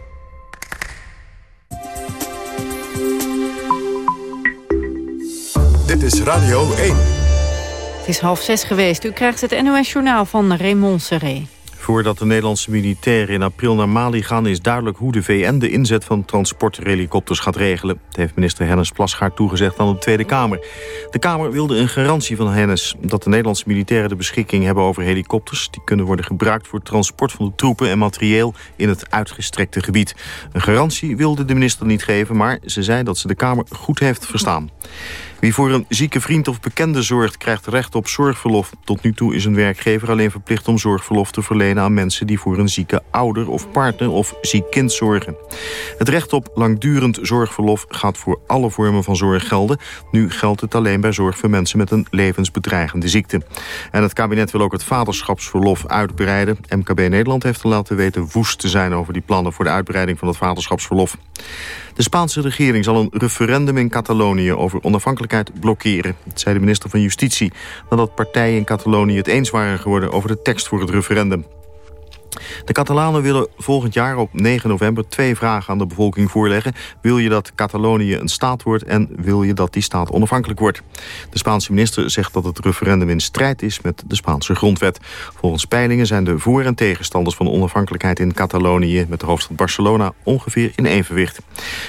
Dit is Radio 1. Het is half zes geweest. U krijgt het NOS-journaal van Raymond Serré. Voordat de Nederlandse militairen in april naar Mali gaan... is duidelijk hoe de VN de inzet van transporthelikopters gaat regelen. Het heeft minister Hennis Plasgaard toegezegd aan de Tweede Kamer. De Kamer wilde een garantie van Hennis... dat de Nederlandse militairen de beschikking hebben over helikopters... die kunnen worden gebruikt voor het transport van de troepen en materieel... in het uitgestrekte gebied. Een garantie wilde de minister niet geven... maar ze zei dat ze de Kamer goed heeft verstaan. Wie voor een zieke vriend of bekende zorgt, krijgt recht op zorgverlof. Tot nu toe is een werkgever alleen verplicht om zorgverlof te verlenen aan mensen die voor een zieke ouder of partner of ziek kind zorgen. Het recht op langdurend zorgverlof gaat voor alle vormen van zorg gelden. Nu geldt het alleen bij zorg voor mensen met een levensbedreigende ziekte. En het kabinet wil ook het vaderschapsverlof uitbreiden. MKB Nederland heeft al laten weten woest te zijn over die plannen voor de uitbreiding van het vaderschapsverlof. De Spaanse regering zal een referendum in Catalonië over onafhankelijkheid blokkeren. Zei de minister van Justitie nadat partijen in Catalonië het eens waren geworden over de tekst voor het referendum. De Catalanen willen volgend jaar op 9 november twee vragen aan de bevolking voorleggen. Wil je dat Catalonië een staat wordt en wil je dat die staat onafhankelijk wordt? De Spaanse minister zegt dat het referendum in strijd is met de Spaanse grondwet. Volgens peilingen zijn de voor- en tegenstanders van onafhankelijkheid in Catalonië met de hoofdstad Barcelona ongeveer in evenwicht.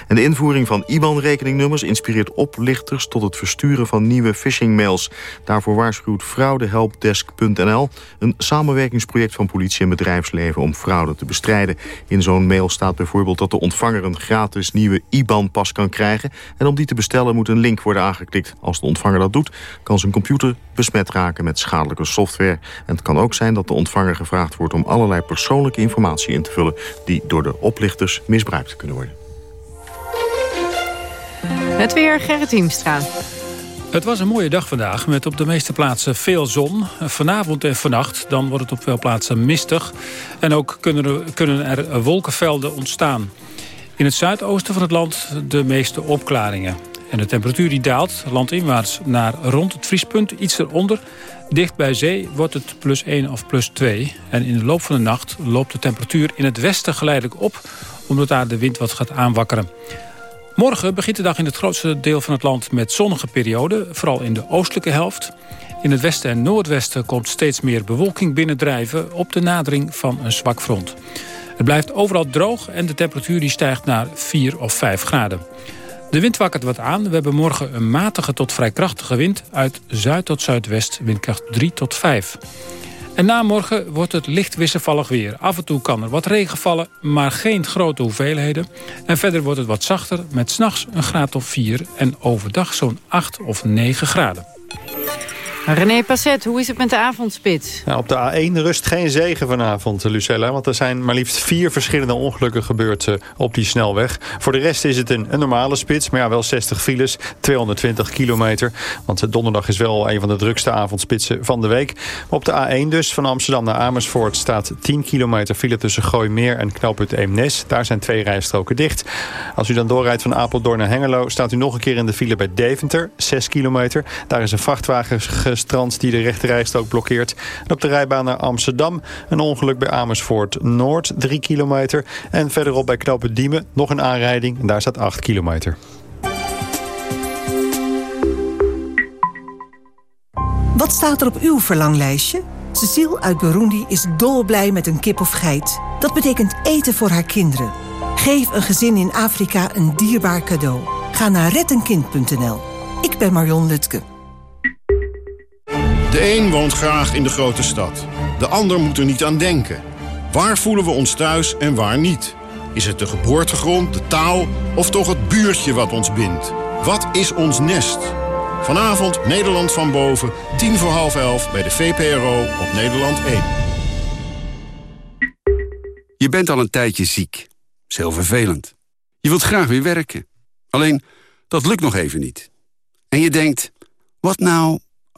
En de invoering van IBAN-rekeningnummers inspireert oplichters tot het versturen van nieuwe phishing-mails. Daarvoor waarschuwt fraudehelpdesk.nl, een samenwerkingsproject van politie en bedrijfsleven om fraude te bestrijden. In zo'n mail staat bijvoorbeeld dat de ontvanger een gratis nieuwe IBAN-pas kan krijgen. En om die te bestellen moet een link worden aangeklikt. Als de ontvanger dat doet, kan zijn computer besmet raken met schadelijke software. En het kan ook zijn dat de ontvanger gevraagd wordt om allerlei persoonlijke informatie in te vullen... die door de oplichters misbruikt kunnen worden. Het weer, Gerrit Hiemstra. Het was een mooie dag vandaag met op de meeste plaatsen veel zon. Vanavond en vannacht dan wordt het op veel plaatsen mistig. En ook kunnen er, wolkenvelden ontstaan. In het zuidoosten van het land de meeste opklaringen. En de temperatuur die daalt landinwaarts naar rond het vriespunt, iets eronder. Dicht bij zee wordt het plus 1 of plus 2. En in de loop van de nacht loopt de temperatuur in het westen geleidelijk op... omdat daar de wind wat gaat aanwakkeren. Morgen begint de dag in het grootste deel van het land met zonnige perioden. Vooral in de oostelijke helft. In het westen en noordwesten komt steeds meer bewolking binnendrijven... op de nadering van een zwak front. Het blijft overal droog en de temperatuur die stijgt naar 4 of 5 graden. De wind wakkert wat aan. We hebben morgen een matige tot vrij krachtige wind... uit zuid tot zuidwest, windkracht 3 tot 5. En na morgen wordt het licht wisselvallig weer. Af en toe kan er wat regen vallen, maar geen grote hoeveelheden. En verder wordt het wat zachter, met s'nachts een graad of 4... en overdag zo'n 8 of 9 graden. René Passet, hoe is het met de avondspits? Nou, op de A1 rust geen zegen vanavond, Lucella. Want er zijn maar liefst vier verschillende ongelukken gebeurd uh, op die snelweg. Voor de rest is het een, een, normale spits. Maar ja, wel 60 files, 220 kilometer. Want donderdag is wel een van de drukste avondspitsen van de week. Op de A1 dus, van Amsterdam naar Amersfoort... staat 10 kilometer file tussen Gooimeer en knooppunt Eemnes. Daar zijn twee rijstroken dicht. Als u dan doorrijdt van Apeldoorn naar Hengelo... staat u nog een keer in de file bij Deventer, 6 kilometer. Daar is een vrachtwagen strand die de rechterrijstrook blokkeert. En op de rijbaan naar Amsterdam een ongeluk bij Amersfoort Noord, 3 kilometer. En verderop bij knooppunt Diemen nog een aanrijding. En daar staat 8 kilometer. Wat staat er op uw verlanglijstje? Cecile uit Burundi is dolblij met een kip of geit. Dat betekent eten voor haar kinderen. Geef een gezin in Afrika een dierbaar cadeau. Ga naar rettenkind.nl. Ik ben Marion Lutke. De een woont graag in de grote stad. De ander moet er niet aan denken. Waar voelen we ons thuis en waar niet? Is het de geboortegrond, de taal of toch het buurtje wat ons bindt? Wat is ons nest? Vanavond Nederland van boven, tien voor half elf bij de VPRO op Nederland 1. Je bent al een tijdje ziek. Dat vervelend. Je wilt graag weer werken. Alleen, dat lukt nog even niet. En je denkt, wat nou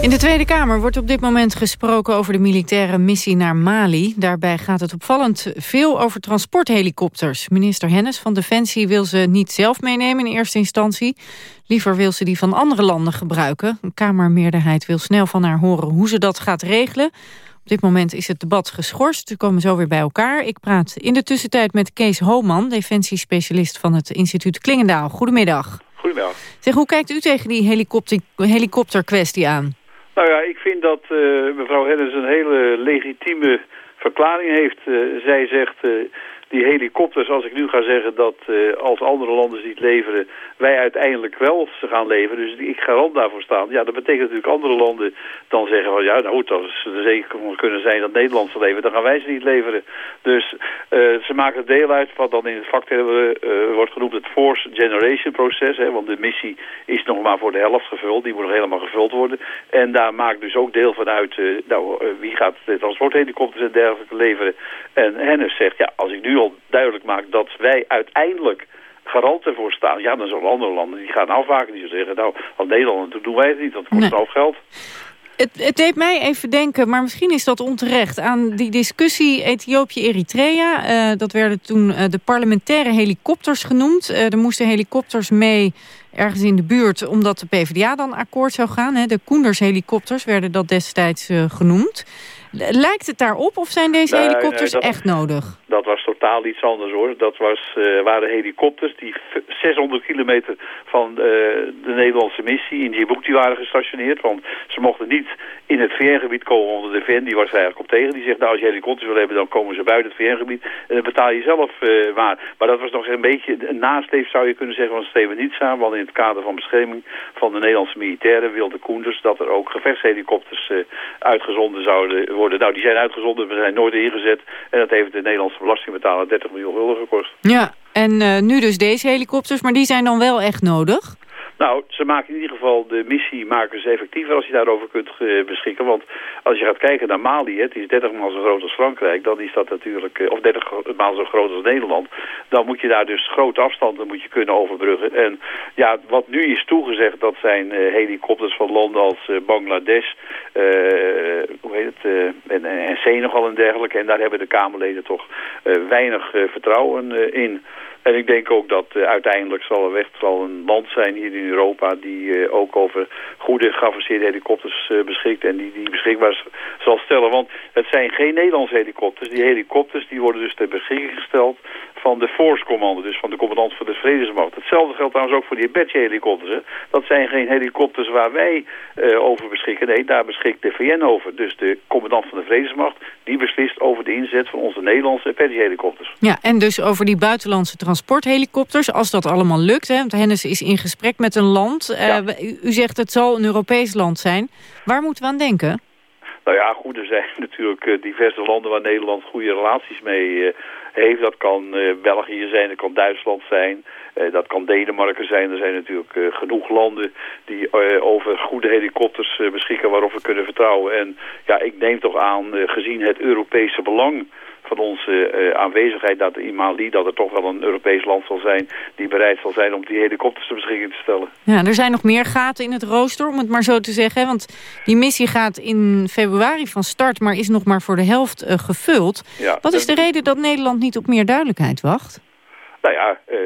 In de Tweede Kamer wordt op dit moment gesproken over de militaire missie naar Mali. Daarbij gaat het opvallend veel over transporthelikopters. Minister Hennis van Defensie wil ze niet zelf meenemen in eerste instantie. Liever wil ze die van andere landen gebruiken. Een Kamermeerderheid wil snel van haar horen hoe ze dat gaat regelen. Op dit moment is het debat geschorst. We komen zo weer bij elkaar. Ik praat in de tussentijd met Kees Homan, defensiespecialist van het instituut Klingendaal. Goedemiddag. Goedemiddag. Zeg, hoe kijkt u tegen die helikopter, helikopterkwestie aan? Nou ja, ik vind dat uh, mevrouw Hennis een hele legitieme verklaring heeft. Uh, zij zegt, uh, die helikopters, als ik nu ga zeggen dat als andere landen niet leveren, wij uiteindelijk wel ze gaan leveren. Dus ik garant daarvoor staan. Ja, dat betekent natuurlijk andere landen dan zeggen van ja, nou goed, als ze er zeker kunnen zijn dat Nederland ze leveren, dan gaan wij ze niet leveren. Dus ze maken deel uit wat dan in het vak wordt genoemd het Force Generation proces. Hè, want de missie is nog maar voor de helft gevuld, die moet nog helemaal gevuld worden. En daar maakt dus ook deel van uit, nou, wie gaat de transporthelikopters en dergelijke leveren. En Hennis zegt, ja, als ik nu al duidelijk maak dat wij uiteindelijk garant ervoor staan. Ja, dan zullen andere landen die gaan afwaken. Die zullen zeggen, nou, als Nederland doen wij het niet, want het kost nee. geld. Het, het, deed mij even denken, maar misschien is dat onterecht... aan die discussie Ethiopië-Eritrea. Uh, dat werden toen uh, de parlementaire helikopters genoemd. Uh, er moesten helikopters mee ergens in de buurt... omdat de PvdA dan akkoord zou gaan. Hè. De Koenders-helikopters werden dat destijds genoemd. Lijkt het daarop of zijn deze nee, helikopters nee, dat, echt nodig? Dat was totaal iets anders hoor. Dat was, uh, waren helikopters die 600 kilometer van uh, de Nederlandse missie in Djibouti waren gestationeerd. Want ze mochten niet in het VN-gebied komen onder de VN. Die was er eigenlijk op tegen. Die zegt nou als je helikopters wil hebben dan komen ze buiten het VN-gebied. En dan betaal je zelf uh, maar. Maar dat was nog een beetje een nastreef zou je kunnen zeggen van Steven Nietza. Want in het kader van bescherming van de Nederlandse militairen wilde Koenders dat er ook gevechtshelikopters uitgezonden zouden worden worden. Nou, die zijn uitgezonden, we zijn nooit ingezet. En dat heeft de Nederlandse belastingbetaler 30 miljoen gulden gekost. Ja, en uh, nu dus deze helikopters, maar die zijn dan wel echt nodig? Nou, ze maken in ieder geval de missie maken ze effectiever als je daarover kunt uh, beschikken. Want als je gaat kijken naar Mali, het is 30 maal zo groot als Frankrijk, dan is dat natuurlijk, uh, of 30 maal zo groot als Nederland. Dan moet je daar dus grote afstanden moet je kunnen overbruggen. En ja, wat nu is toegezegd, dat zijn uh, helikopters van landen als Bangladesh, hoe heet het, en, en Senegal en dergelijke. En daar hebben de Kamerleden toch weinig vertrouwen in. En ik denk ook dat uh, uiteindelijk zal er echt wel een land zijn hier in Europa... die uh, ook over goede geavanceerde helikopters uh, beschikt... en die, die beschikbaar zal stellen. Want het zijn geen Nederlandse helikopters. Die helikopters die worden dus ter beschikking gesteld van de Force Commando, dus van de commandant van de Vredesmacht. Hetzelfde geldt trouwens ook voor die Apache-helikopters. Dat zijn geen helikopters waar wij uh, over beschikken. Nee, daar beschikt de VN over. Dus de commandant van de Vredesmacht, die beslist over de inzet van onze Nederlandse Apache-helikopters. Ja, en dus over die buitenlandse transporthelikopters, als dat allemaal lukt. Hè, want Hennis is in gesprek met een land. Uh, ja. U zegt het zal een Europees land zijn. Waar moeten we aan denken? Nou ja, goed, er zijn natuurlijk uh, diverse landen waar Nederland goede relaties mee heeft. Dat kan uh, België zijn, dat kan Duitsland zijn, dat kan Denemarken zijn. Er zijn natuurlijk genoeg landen die over goede helikopters beschikken waarop we kunnen vertrouwen. En ja, ik neem toch aan, gezien het Europese belang van onze uh, aanwezigheid dat in Mali... dat er toch wel een Europees land zal zijn die bereid zal zijn om die helikopters ter beschikking te stellen. Ja, er zijn nog meer gaten in het rooster, om het maar zo te zeggen. Want die missie gaat in februari van start, maar is nog maar voor de helft uh, gevuld. Ja, Wat is de reden dat Nederland niet op meer duidelijkheid wacht? Nou ja, uh,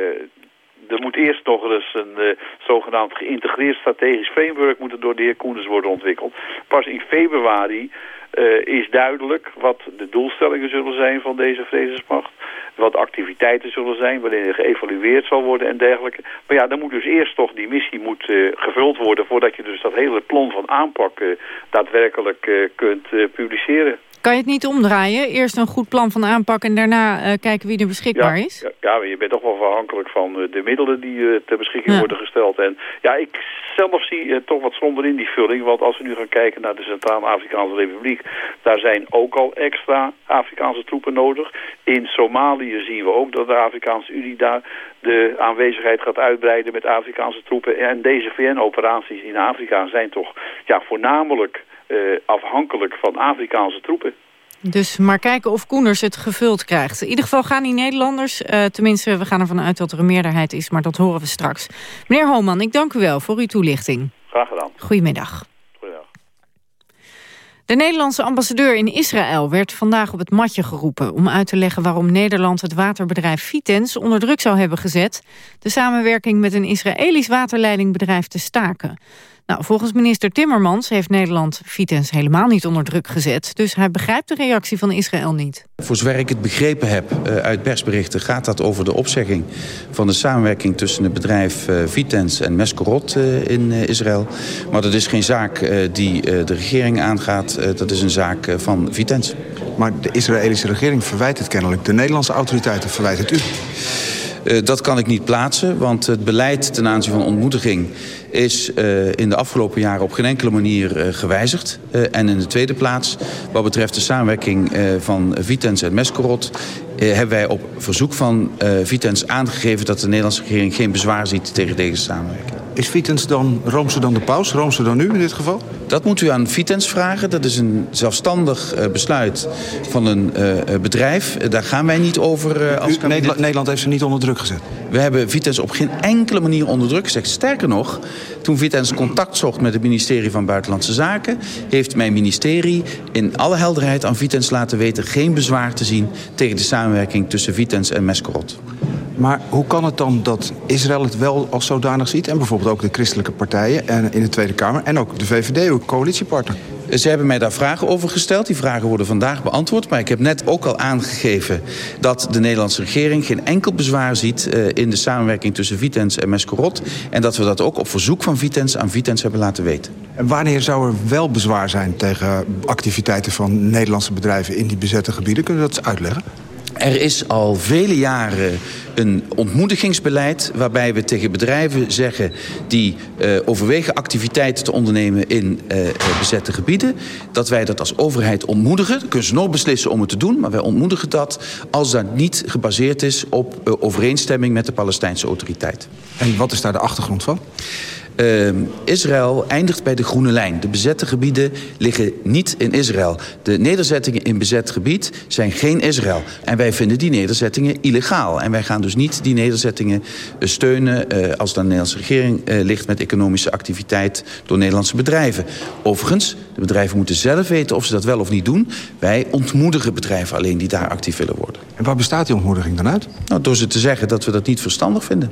er moet eerst nog eens een uh, zogenaamd geïntegreerd strategisch framework moeten door de heer Koenders worden ontwikkeld. Pas in februari is duidelijk wat de doelstellingen zullen zijn van deze vredesmacht. Wat activiteiten zullen zijn, waarin er geëvalueerd zal worden en dergelijke. Maar ja, dan moet dus eerst toch die missie moet, uh, gevuld worden... voordat je dus dat hele plan van aanpak uh, daadwerkelijk kunt publiceren. Kan je het niet omdraaien? Eerst een goed plan van aanpak en daarna uh, kijken wie er beschikbaar ja, is? Ja, ja, je bent toch wel afhankelijk van de middelen die uh, ter beschikking worden gesteld. En ja, ik zelf zie uh, toch wat somber in die vulling. Want als we nu gaan kijken naar de Centraal-Afrikaanse Republiek... daar zijn ook al extra Afrikaanse troepen nodig. In Somalië zien we ook dat de Afrikaanse Unie daar de aanwezigheid gaat uitbreiden met Afrikaanse troepen. En deze VN-operaties in Afrika zijn toch ja, voornamelijk afhankelijk van Afrikaanse troepen. Dus maar kijken of Koenders het gevuld krijgt. In ieder geval gaan die Nederlanders, uh, tenminste we gaan ervan uit dat er een meerderheid is, maar dat horen we straks. Meneer Homan, ik dank u wel voor uw toelichting. Graag gedaan. Goedemiddag. De Nederlandse ambassadeur in Israël werd vandaag op het matje geroepen... om uit te leggen waarom Nederland het waterbedrijf Vitens onder druk zou hebben gezet... de samenwerking met een Israëlisch waterleidingbedrijf te staken. Nou, volgens minister Timmermans heeft Nederland Vitens helemaal niet onder druk gezet. Dus hij begrijpt de reactie van Israël niet. Voor zover ik het begrepen heb uh, uit persberichten... gaat dat over de opzegging van de samenwerking tussen het bedrijf uh, Vitens en Meskorot uh, in Israël. Maar dat is geen zaak die de regering aangaat. dat is een zaak van Vitens. Maar de Israëlische regering verwijt het kennelijk. De Nederlandse autoriteiten verwijten het u. Uh, dat kan ik niet plaatsen, want het beleid ten aanzien van ontmoediging is uh, in de afgelopen jaren op geen enkele manier uh, gewijzigd. en in de tweede plaats, wat betreft de samenwerking van Vitens en Meskorot... hebben wij op verzoek van Vitens aangegeven dat de Nederlandse regering geen bezwaar ziet tegen deze samenwerking. Is Vitens dan Roomse dan de paus, Roomse dan u in dit geval? Dat moet u aan Vitens vragen. Dat is een zelfstandig uh, besluit van een uh, bedrijf. Daar gaan wij niet over uh, als u, Nederland, Nederland heeft ze niet onder druk gezet? We hebben Vitens op geen enkele manier onder druk gezet. Sterker nog, toen Vitens contact zocht met het ministerie van Buitenlandse Zaken... heeft mijn ministerie in alle helderheid aan Vitens laten weten... geen bezwaar te zien tegen de samenwerking tussen Vitens en Meskorot. Maar hoe kan het dan dat Israël het wel als zodanig ziet... en bijvoorbeeld ook de christelijke partijen en in de Tweede Kamer... en ook de VVD, uw coalitiepartner? Ze hebben mij daar vragen over gesteld. Die vragen worden vandaag beantwoord. Maar ik heb net ook al aangegeven dat de Nederlandse regering... geen enkel bezwaar ziet uh, in de samenwerking tussen Vitens en Meskorot. En dat we dat ook op verzoek van Vitens aan Vitens hebben laten weten. En wanneer zou er wel bezwaar zijn tegen activiteiten van Nederlandse bedrijven... in die bezette gebieden? Kunnen we dat eens uitleggen? Er is al vele jaren een ontmoedigingsbeleid waarbij we tegen bedrijven zeggen die uh, overwegen activiteiten te ondernemen in uh, bezette gebieden, dat wij dat als overheid ontmoedigen. Dan kunnen ze nog beslissen om het te doen, maar wij ontmoedigen dat als dat niet gebaseerd is op overeenstemming met de Palestijnse autoriteit. En wat is daar de achtergrond van? Uh, Israël eindigt bij de groene lijn. De bezette gebieden liggen niet in Israël. De nederzettingen in bezet gebied zijn geen Israël. En wij vinden die nederzettingen illegaal. En wij gaan dus niet die nederzettingen steunen... Uh, als de Nederlandse regering uh, ligt met economische activiteit... door Nederlandse bedrijven. Overigens, de bedrijven moeten zelf weten of ze dat wel of niet doen. Wij ontmoedigen bedrijven alleen die daar actief willen worden. En waar bestaat die ontmoediging dan uit? Nou, door ze te zeggen dat we dat niet verstandig vinden.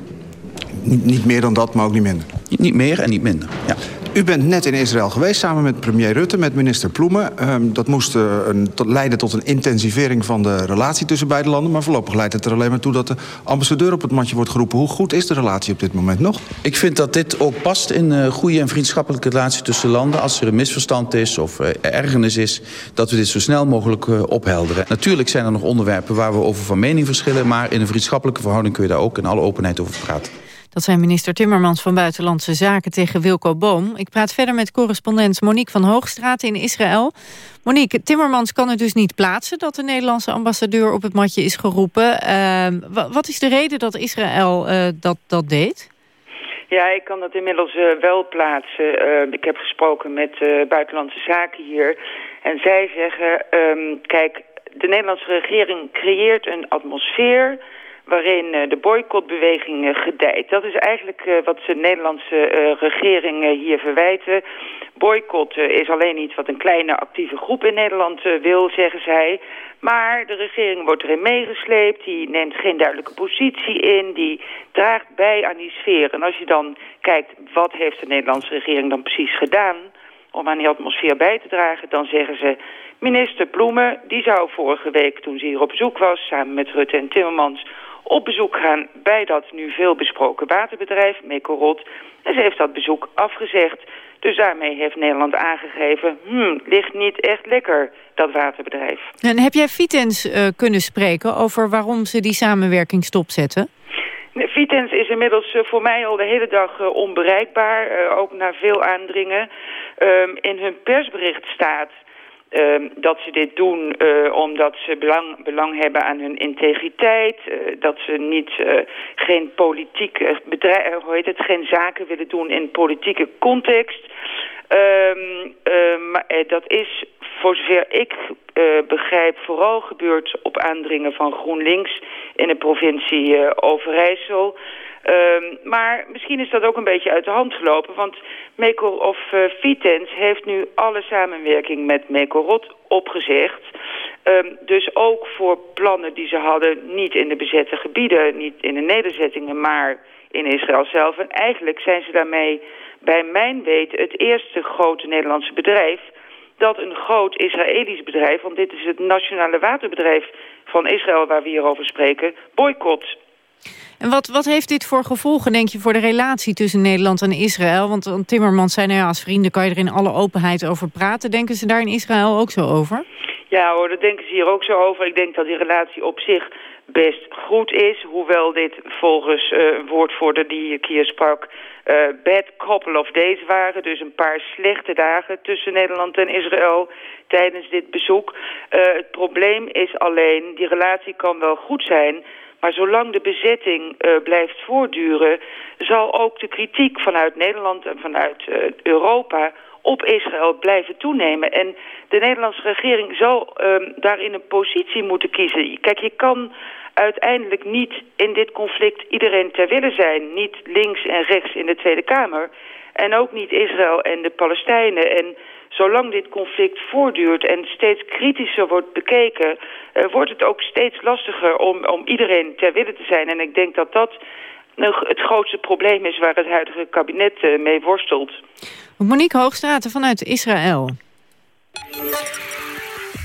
Niet, meer dan dat, maar ook niet minder? Niet meer en niet minder, ja. U bent net in Israël geweest samen met premier Rutte, met minister Ploemen. Um, dat moest uh, een, leiden tot een intensivering van de relatie tussen beide landen. Maar voorlopig leidt het er alleen maar toe dat de ambassadeur op het matje wordt geroepen. Hoe goed is de relatie op dit moment nog? Ik vind dat dit ook past in een uh, goede en vriendschappelijke relatie tussen landen. Als er een misverstand is of uh, ergernis is, dat we dit zo snel mogelijk ophelderen. Natuurlijk zijn er nog onderwerpen waar we over van mening verschillen. Maar in een vriendschappelijke verhouding kun je daar ook in alle openheid over praten. Dat zijn minister Timmermans van Buitenlandse Zaken tegen Wilco Boom. Ik praat verder met correspondent Monique van Hoogstraat in Israël. Monique, Timmermans kan het dus niet plaatsen dat de Nederlandse ambassadeur op het matje is geroepen. Uh, wat is de reden dat Israël uh, dat, dat deed? Ja, ik kan dat inmiddels uh, wel plaatsen. Uh, ik heb gesproken met uh, Buitenlandse Zaken hier. En zij zeggen, um, kijk, de Nederlandse regering creëert een atmosfeer waarin de boycottbeweging gedijt. Dat is eigenlijk wat de Nederlandse regering hier verwijten. Boycott is alleen iets wat een kleine actieve groep in Nederland wil, zeggen zij. Maar de regering wordt erin meegesleept, die neemt geen duidelijke positie in, die draagt bij aan die sfeer. En als je dan kijkt, wat heeft de Nederlandse regering dan precies gedaan om aan die atmosfeer bij te dragen, dan zeggen ze... Minister Ploemen, die zou vorige week, toen ze hier op bezoek was, samen met Rutte en Timmermans op bezoek gaan bij dat nu veel besproken waterbedrijf, Mekorot. En ze heeft dat bezoek afgezegd. Dus daarmee heeft Nederland aangegeven... Hmm, ligt niet echt lekker, dat waterbedrijf. En heb jij Vitens uh, kunnen spreken over waarom ze die samenwerking stopzetten? Vitens is inmiddels uh, voor mij al de hele dag uh, onbereikbaar, ook na veel aandringen. Um, in hun persbericht staat uh, dat ze dit doen uh, omdat ze belang, belang hebben aan hun integriteit. Uh, dat ze niet, geen politiek bedrijf, hoe heet het, geen zaken willen doen in politieke context. Um, maar dat is, voor zover ik begrijp, vooral gebeurd op aandringen van GroenLinks in de provincie Overijssel. Um, maar misschien is dat ook een beetje uit de hand gelopen. Want Meko of uh, Vitens heeft nu alle samenwerking met Mekorot opgezegd. Um, dus ook voor plannen die ze hadden, niet in de bezette gebieden, niet in de nederzettingen, maar in Israël zelf. En eigenlijk zijn ze daarmee, bij mijn weten, het eerste grote Nederlandse bedrijf dat een groot Israëlisch bedrijf, want dit is het nationale waterbedrijf van Israël waar we hier over spreken, boycott. En wat, wat heeft dit voor gevolgen, denk je, voor de relatie tussen Nederland en Israël? Want, Timmermans zei, nou ja, als vrienden kan je er in alle openheid over praten. Denken ze daar in Israël ook zo over? Ja hoor, daar denken ze hier ook zo over. Ik denk dat die relatie op zich best goed is. Hoewel dit volgens uh, een woordvoerder die ik hier sprak... Uh, bad couple of days waren. Dus een paar slechte dagen tussen Nederland en Israël tijdens dit bezoek. Uh, het probleem is alleen, die relatie kan wel goed zijn... Maar zolang de bezetting uh, blijft voortduren... zal ook de kritiek vanuit Nederland en vanuit uh, Europa op Israël blijven toenemen. En de Nederlandse regering zal um, daarin een positie moeten kiezen. Kijk, je kan uiteindelijk niet in dit conflict iedereen ter wille zijn. Niet links en rechts in de Tweede Kamer. En ook niet Israël en de Palestijnen. En zolang dit conflict voortduurt en steeds kritischer wordt bekeken... Uh, wordt het ook steeds lastiger om, om iedereen ter wille te zijn. En ik denk dat dat het grootste probleem is waar het huidige kabinet uh, mee worstelt. Monique Hoogstraten vanuit Israël.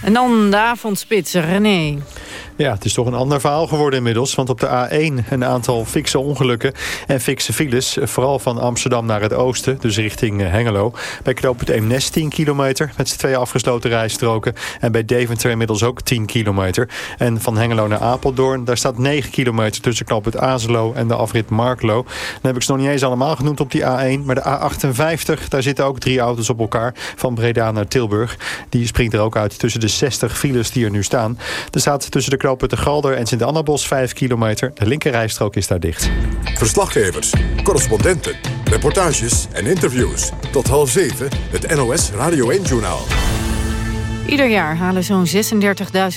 En dan de avondspits, René. Ja, het is toch een ander verhaal geworden inmiddels. Want op de A1 een aantal fikse ongelukken en fikse files. Vooral van Amsterdam naar het oosten, dus richting eh, Hengelo. Bij knooppunt Eemnes 10 kilometer met z'n twee afgesloten rijstroken. En bij Deventer inmiddels ook 10 kilometer. En van Hengelo naar Apeldoorn, daar staat 9 kilometer tussen knooppunt Azelo en de afrit Marklo. Dan heb ik ze nog niet eens allemaal genoemd op die A1. Maar de A58, daar zitten ook drie auto's op elkaar. Van Breda naar Tilburg. Die springt er ook uit tussen de 60 files die er nu staan. Er staat tussen de knooppunt de Galder en Sint-Annabos 5 kilometer. De linkerrijstrook is daar dicht. Verslaggevers, correspondenten, reportages en interviews. Tot half zeven, het NOS Radio 1-journaal. Ieder jaar halen zo'n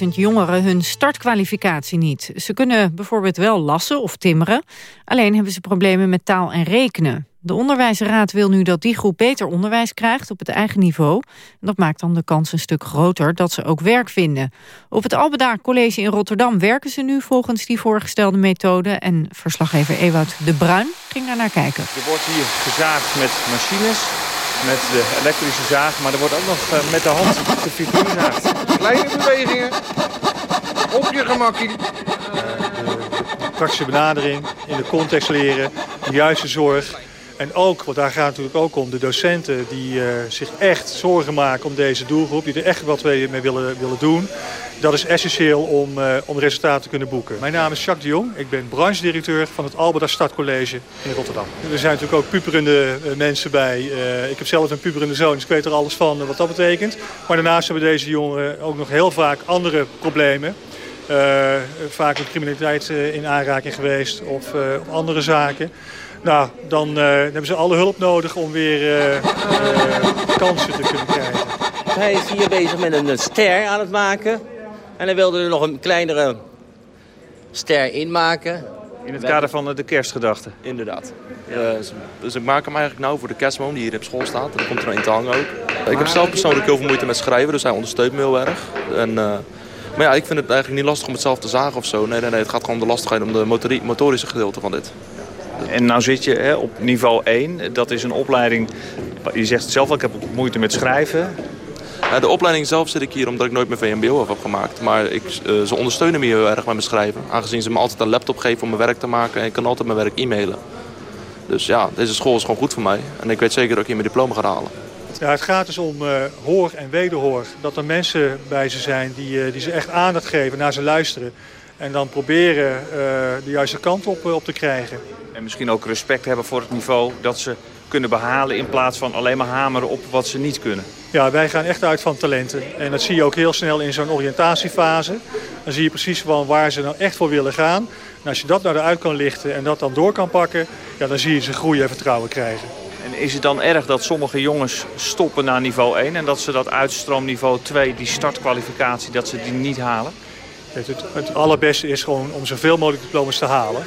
36.000 jongeren hun startkwalificatie niet. Ze kunnen bijvoorbeeld wel lassen of timmeren. Alleen hebben ze problemen met taal en rekenen. De onderwijsraad wil nu dat die groep beter onderwijs krijgt op het eigen niveau. Dat maakt dan de kans een stuk groter dat ze ook werk vinden. Op het Albeda College in Rotterdam werken ze nu volgens die voorgestelde methode. En verslaggever Ewout de Bruin ging daar naar kijken. Er wordt hier gezaagd met machines, met de elektrische zaag. Maar er wordt ook nog eh, met de hand de figuur gezaagd. Kleine bewegingen, op je gemakkie. Uh, de praktische benadering, in de context leren, de juiste zorg... En ook, want daar gaat het natuurlijk ook om, de docenten die uh, zich echt zorgen maken om deze doelgroep. Die er echt wat mee willen, willen doen. Dat is essentieel om, uh, om resultaten te kunnen boeken. Mijn naam is Jacques de Jong. Ik ben branchedirecteur van het Albeda Stadcollege in Rotterdam. Er zijn natuurlijk ook puberende uh, mensen bij. ik heb zelf een puberende zoon, dus ik weet er alles van wat dat betekent. Maar daarnaast hebben deze jongeren ook nog heel vaak andere problemen. vaak met criminaliteit in aanraking geweest of andere zaken. Nou, dan uh, hebben ze alle hulp nodig om weer uh, uh, kansen te kunnen krijgen. Hij is hier bezig met een ster aan het maken. En hij wilde er nog een kleinere ster in maken. In het kader van de kerstgedachte? Inderdaad. Ja. dus ik maak hem eigenlijk nou voor de kerstboom die hier op school staat. En dan komt er een te hangen ook. Ik heb zelf persoonlijk heel veel moeite met schrijven, dus hij ondersteunt me heel erg. En, maar ja, ik vind het eigenlijk niet lastig om het zelf te zagen of zo. Nee, nee, nee, het gaat gewoon om de lastigheid, om de motorische gedeelte van dit. En nou zit je hè, op niveau 1. Dat is een opleiding, je zegt zelf al, ik heb moeite met schrijven. de opleiding zelf zit ik hier omdat ik nooit mijn VMBO heb gemaakt. Maar ik, uh, ze ondersteunen me heel erg met mijn schrijven. Aangezien ze me altijd een laptop geven om mijn werk te maken. En ik kan altijd mijn werk e-mailen. Dus ja, deze school is gewoon goed voor mij. En ik weet zeker dat ik hier mijn diploma ga halen. Ja, het gaat dus om uh, hoor en wederhoor. Dat er mensen bij ze zijn die, uh, die ze echt aandacht geven, naar ze luisteren. En dan proberen uh, de juiste kant op, op te krijgen. En misschien ook respect hebben voor het niveau dat ze kunnen behalen... in plaats van alleen maar hameren op wat ze niet kunnen. Ja, wij gaan echt uit van talenten. En dat zie je ook heel snel in zo'n oriëntatiefase. Dan zie je precies van waar ze nou echt voor willen gaan. En als je dat nou eruit kan lichten en dat dan door kan pakken... Ja, dan zie je ze groeien en vertrouwen krijgen. En is het dan erg dat sommige jongens stoppen naar niveau 1... en dat ze dat uitstroomniveau 2, die startkwalificatie, dat ze die niet halen? Het, het, allerbeste is gewoon om zoveel mogelijk diplomas te halen.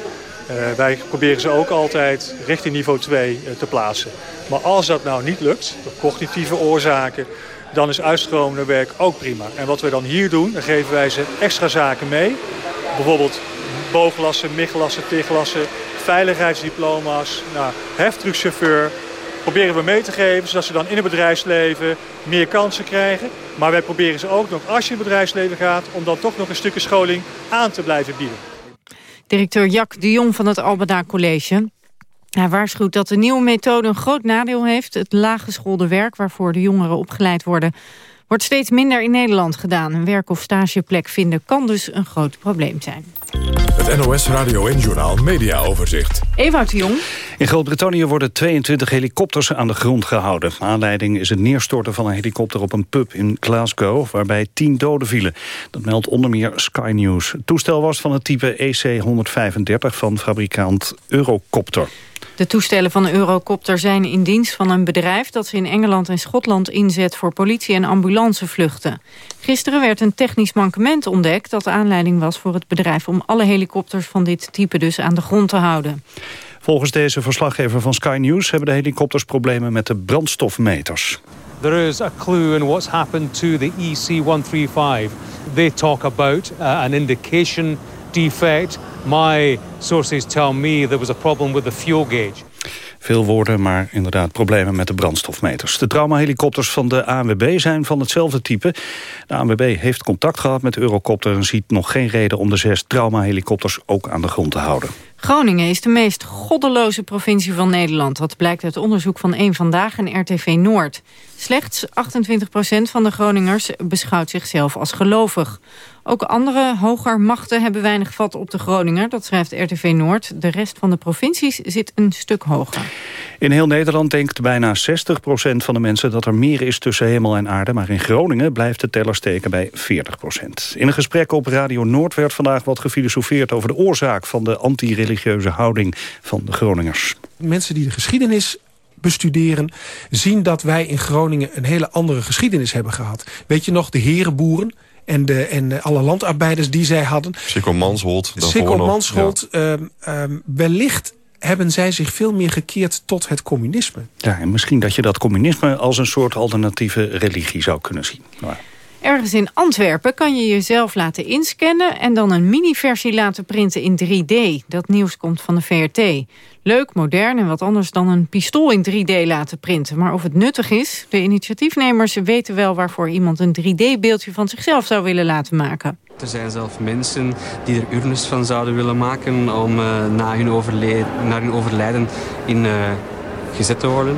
Uh, wij proberen ze ook altijd richting niveau 2 uh, te plaatsen. Maar als dat nou niet lukt, door cognitieve oorzaken... dan is uitstromende werk ook prima. En wat we dan hier doen, dan geven wij ze extra zaken mee. Bijvoorbeeld booglassen, miglassen, tiglassen, veiligheidsdiploma's, nou, heftruckchauffeur. Proberen we mee te geven, zodat ze dan in het bedrijfsleven meer kansen krijgen. Maar wij proberen ze ook nog, als je in het bedrijfsleven gaat... om dan toch nog een stukje scholing aan te blijven bieden. Directeur Jack de Jong van het Albeda College. Hij waarschuwt dat de nieuwe methode een groot nadeel heeft. Het laaggeschoolde werk waarvoor de jongeren opgeleid worden... wordt steeds minder in Nederland gedaan. Een werk- of stageplek vinden kan dus een groot probleem zijn. Het NOS Radio en Journal Media Overzicht. Ewout de Jong. In Groot-Brittannië worden 22 helikopters aan de grond gehouden. Aanleiding is het neerstorten van een helikopter op een pub in Glasgow... waarbij 10 doden vielen. Dat meldt onder meer Sky News. Het toestel was van het type EC-135 van fabrikant Eurocopter. De toestellen van Eurocopter zijn in dienst van een bedrijf... dat ze in Engeland en Schotland inzet voor politie- en ambulancevluchten. Gisteren werd een technisch mankement ontdekt... dat de aanleiding was voor het bedrijf om alle helikopters van dit type dus aan de grond te houden. Volgens deze verslaggever van Sky News hebben de helikopters problemen met de brandstofmeters. There is a clue in what's happened to the EC-135. They talk about uh, an indication defect. My sources tell me there was a problem with the fuel gauge. Veel woorden, maar inderdaad problemen met de brandstofmeters. De traumahelikopters van de ANWB zijn van hetzelfde type. De ANWB heeft contact gehad met Eurocopter... en ziet nog geen reden om de zes traumahelikopters ook aan de grond te houden. Groningen is de meest goddeloze provincie van Nederland. Dat blijkt uit onderzoek van Eén Vandaag en RTV Noord. Slechts 28% van de Groningers beschouwt zichzelf als gelovig. Ook andere hoger machten hebben weinig vat op de Groninger. Dat schrijft RTV Noord. De rest van de provincies zit een stuk hoger. In heel Nederland denkt bijna 60% van de mensen... dat er meer is tussen hemel en aarde. Maar in Groningen blijft de teller steken bij 40% In een gesprek op Radio Noord werd vandaag wat gefilosofeerd... over de oorzaak van de anti-religieuze houding van de Groningers. Mensen die de geschiedenis bestuderen... zien dat wij in Groningen een hele andere geschiedenis hebben gehad. Weet je nog, de herenboeren en, de, en alle landarbeiders die zij hadden. Sikko Mansholt. Sikko Mansholt. Ja. Um, um, wellicht hebben zij zich veel meer gekeerd tot het communisme. Ja, en misschien dat je dat communisme als een soort alternatieve religie zou kunnen zien. Maar... Ergens in Antwerpen kan je jezelf laten inscannen... en dan een mini-versie laten printen in 3D. Dat nieuws komt van de VRT. Leuk, modern en wat anders dan een pistool in 3D laten printen. Maar of het nuttig is? De initiatiefnemers weten wel waarvoor iemand een 3D-beeldje van zichzelf zou willen laten maken. Er zijn zelf mensen die er urnes van zouden willen maken om uh, na, hun overlijden, in... Uh, gezet te worden.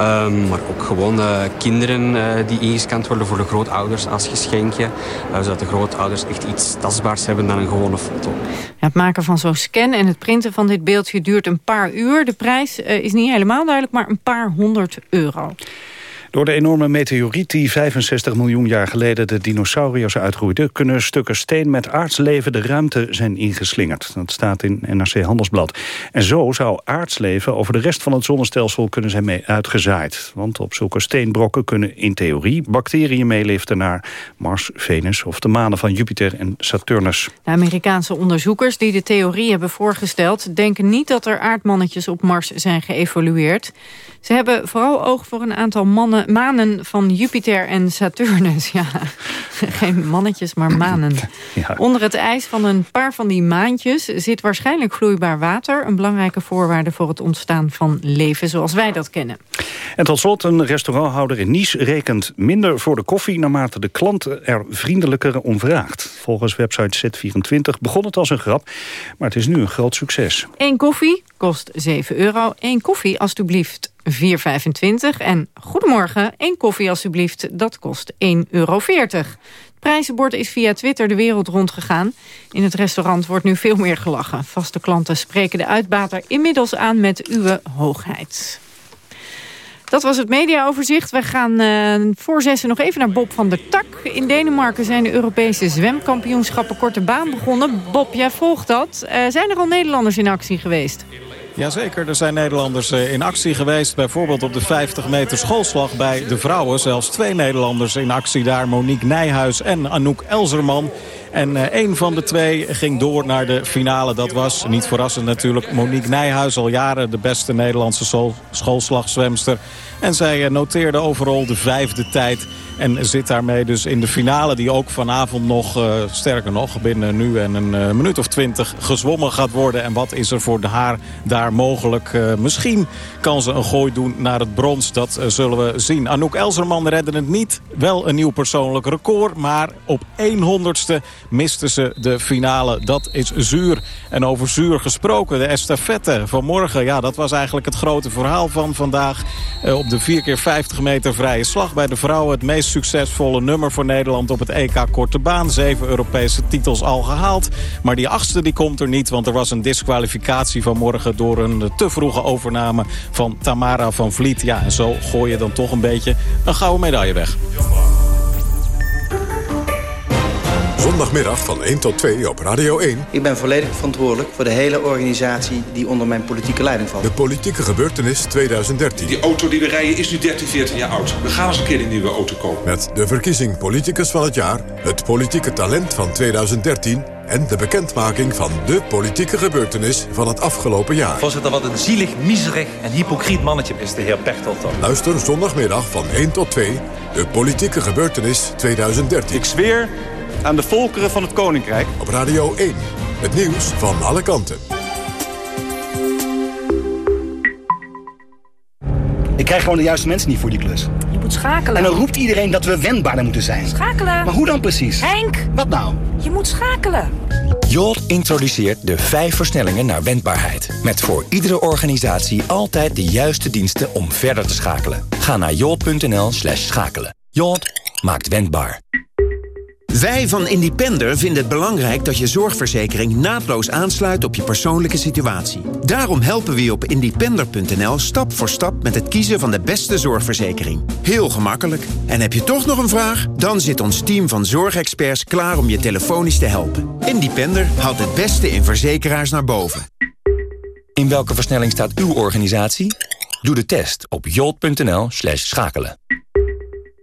Um, maar ook gewoon uh, kinderen uh, die ingescand worden voor de grootouders als geschenkje. Uh, zodat de grootouders echt iets tastbaars hebben dan een gewone foto. Het maken van zo'n scan en het printen van dit beeldje duurt een paar uur. De prijs is niet helemaal duidelijk, maar een paar honderd euro. Door de enorme meteoriet die 65 miljoen jaar geleden de dinosauriërs uitroeide... kunnen stukken steen met aardsleven de ruimte zijn ingeslingerd. Dat staat in NRC Handelsblad. En zo zou aardsleven over de rest van het zonnestelsel kunnen zijn mee uitgezaaid. Want op zulke steenbrokken kunnen in theorie bacteriën meeliften naar Mars, Venus of de manen van Jupiter en Saturnus. De Amerikaanse onderzoekers die de theorie hebben voorgesteld... denken niet dat er aardmannetjes op Mars zijn geëvolueerd. Ze hebben vooral oog voor een aantal mannen manen van Jupiter en Saturnus. Ja, geen mannetjes, maar manen. Onder het ijs van een paar van die maantjes zit waarschijnlijk vloeibaar water. Een belangrijke voorwaarde voor het ontstaan van leven zoals wij dat kennen. En tot slot, een restauranthouder in Nice rekent minder voor de koffie... naarmate de klant er vriendelijker om vraagt. Volgens website Z24 begon het als een grap, maar het is nu een groot succes. Eén koffie kost 7 euro. Eén koffie alstublieft 4,25. En goedemorgen, één koffie alstublieft, dat kost 1,40 euro. Het prijzenbord is via Twitter de wereld rondgegaan. In het restaurant wordt nu veel meer gelachen. Vaste klanten spreken de uitbater inmiddels aan met uw hoogheid. Dat was het mediaoverzicht. We gaan uh, voor zessen nog even naar Bob van der Tak. In Denemarken zijn de Europese zwemkampioenschappen korte baan begonnen. Bob, jij volgt dat. Uh, zijn er al Nederlanders in actie geweest? Jazeker, er zijn Nederlanders eh, in actie geweest. Bijvoorbeeld op de 50 meter schoolslag bij de vrouwen. Zelfs twee Nederlanders in actie daar. Monique Nijhuis en Anouk Elzerman. En uh, een van de twee ging door naar de finale. Dat was, niet verrassend natuurlijk, Monique Nijhuis. Al jaren de beste Nederlandse schoolslagzwemster. En zij uh, noteerde overal de vijfde tijd. En zit daarmee dus in de finale die ook vanavond nog, uh, sterker nog, binnen nu en een minuut of twintig gezwommen gaat worden. En wat is er voor haar daar mogelijk? Misschien kan ze een gooi doen naar het brons, dat zullen we zien. Anouk Elzerman redde het niet. Wel een nieuw persoonlijk record, maar op 100ste miste ze de finale. Dat is zuur. En over zuur gesproken, de estafette van morgen. Ja, dat was eigenlijk het grote verhaal van vandaag. op de 4 keer 50 meter vrije slag bij de vrouwen. Het meest succesvolle nummer voor Nederland op het EK Korte Baan. Zeven Europese titels al gehaald. Maar die achtste die komt er niet, want er was een disqualificatie vanmorgen... door een te vroege overname van Tamara van Vliet. Ja, en zo gooi je dan toch een beetje een gouden medaille weg. Zondagmiddag van 1 tot 2 op Radio 1. Ik ben volledig verantwoordelijk voor de hele organisatie die onder mijn politieke leiding valt. De politieke gebeurtenis 2013. Die auto die we rijden is nu 13, 14 jaar oud. We gaan eens een keer een nieuwe auto kopen. Met de verkiezing politicus van het jaar, het politieke talent van 2013 en de bekendmaking van de politieke gebeurtenis van het afgelopen jaar. Voorzitter, wat een zielig, miserig en hypocriet mannetje is de heer Pechtold dan. Luister zondagmiddag van 1 tot 2, de politieke gebeurtenis 2013. Ik zweer aan de volkeren van het Koninkrijk. Op Radio 1, het nieuws van alle kanten. Ik krijg gewoon de juiste mensen niet voor die klus. Je moet schakelen. En dan roept iedereen dat we wendbaarder moeten zijn. Schakelen. Maar hoe dan precies? Henk! Wat nou? Je moet schakelen. Jolt introduceert de vijf versnellingen naar wendbaarheid. Met voor iedere organisatie altijd de juiste diensten om verder te schakelen. Ga naar jolt.nl slash schakelen. Jolt maakt wendbaar. Wij van Independer vinden het belangrijk dat je zorgverzekering naadloos aansluit op je persoonlijke situatie. Daarom helpen we je op independer.nl stap voor stap met het kiezen van de beste zorgverzekering. Heel gemakkelijk. En heb je toch nog een vraag? Dan zit ons team van zorgexperts klaar om je telefonisch te helpen. Independer haalt het beste in verzekeraars naar boven. In welke versnelling staat uw organisatie? Doe de test op jolt.nl slash schakelen.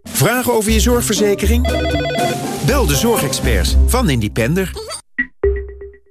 Vragen over je zorgverzekering? Bel de zorgexperts van Independer.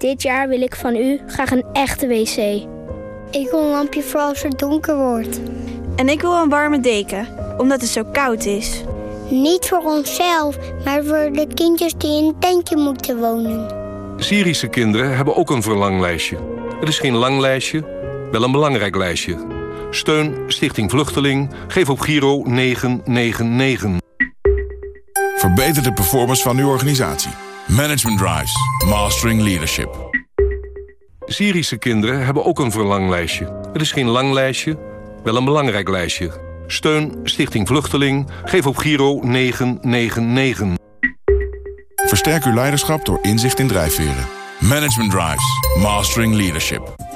Dit jaar wil ik van u graag een echte wc. Ik wil een lampje voor als het donker wordt. En ik wil een warme deken, omdat het zo koud is. Niet voor onszelf, maar voor de kindjes die in een tentje moeten wonen. Syrische kinderen hebben ook een verlanglijstje. Het is geen lang lijstje, wel een belangrijk lijstje. Steun Stichting Vluchteling. Geef op Giro 999. Verbeter de performance van uw organisatie. Management Drives. Mastering Leadership. Syrische kinderen hebben ook een verlanglijstje. Het is geen lang lijstje, wel een belangrijk lijstje. Steun Stichting Vluchteling. Geef op Giro 999. Versterk uw leiderschap door inzicht in drijfveren. Management Drives. Mastering Leadership.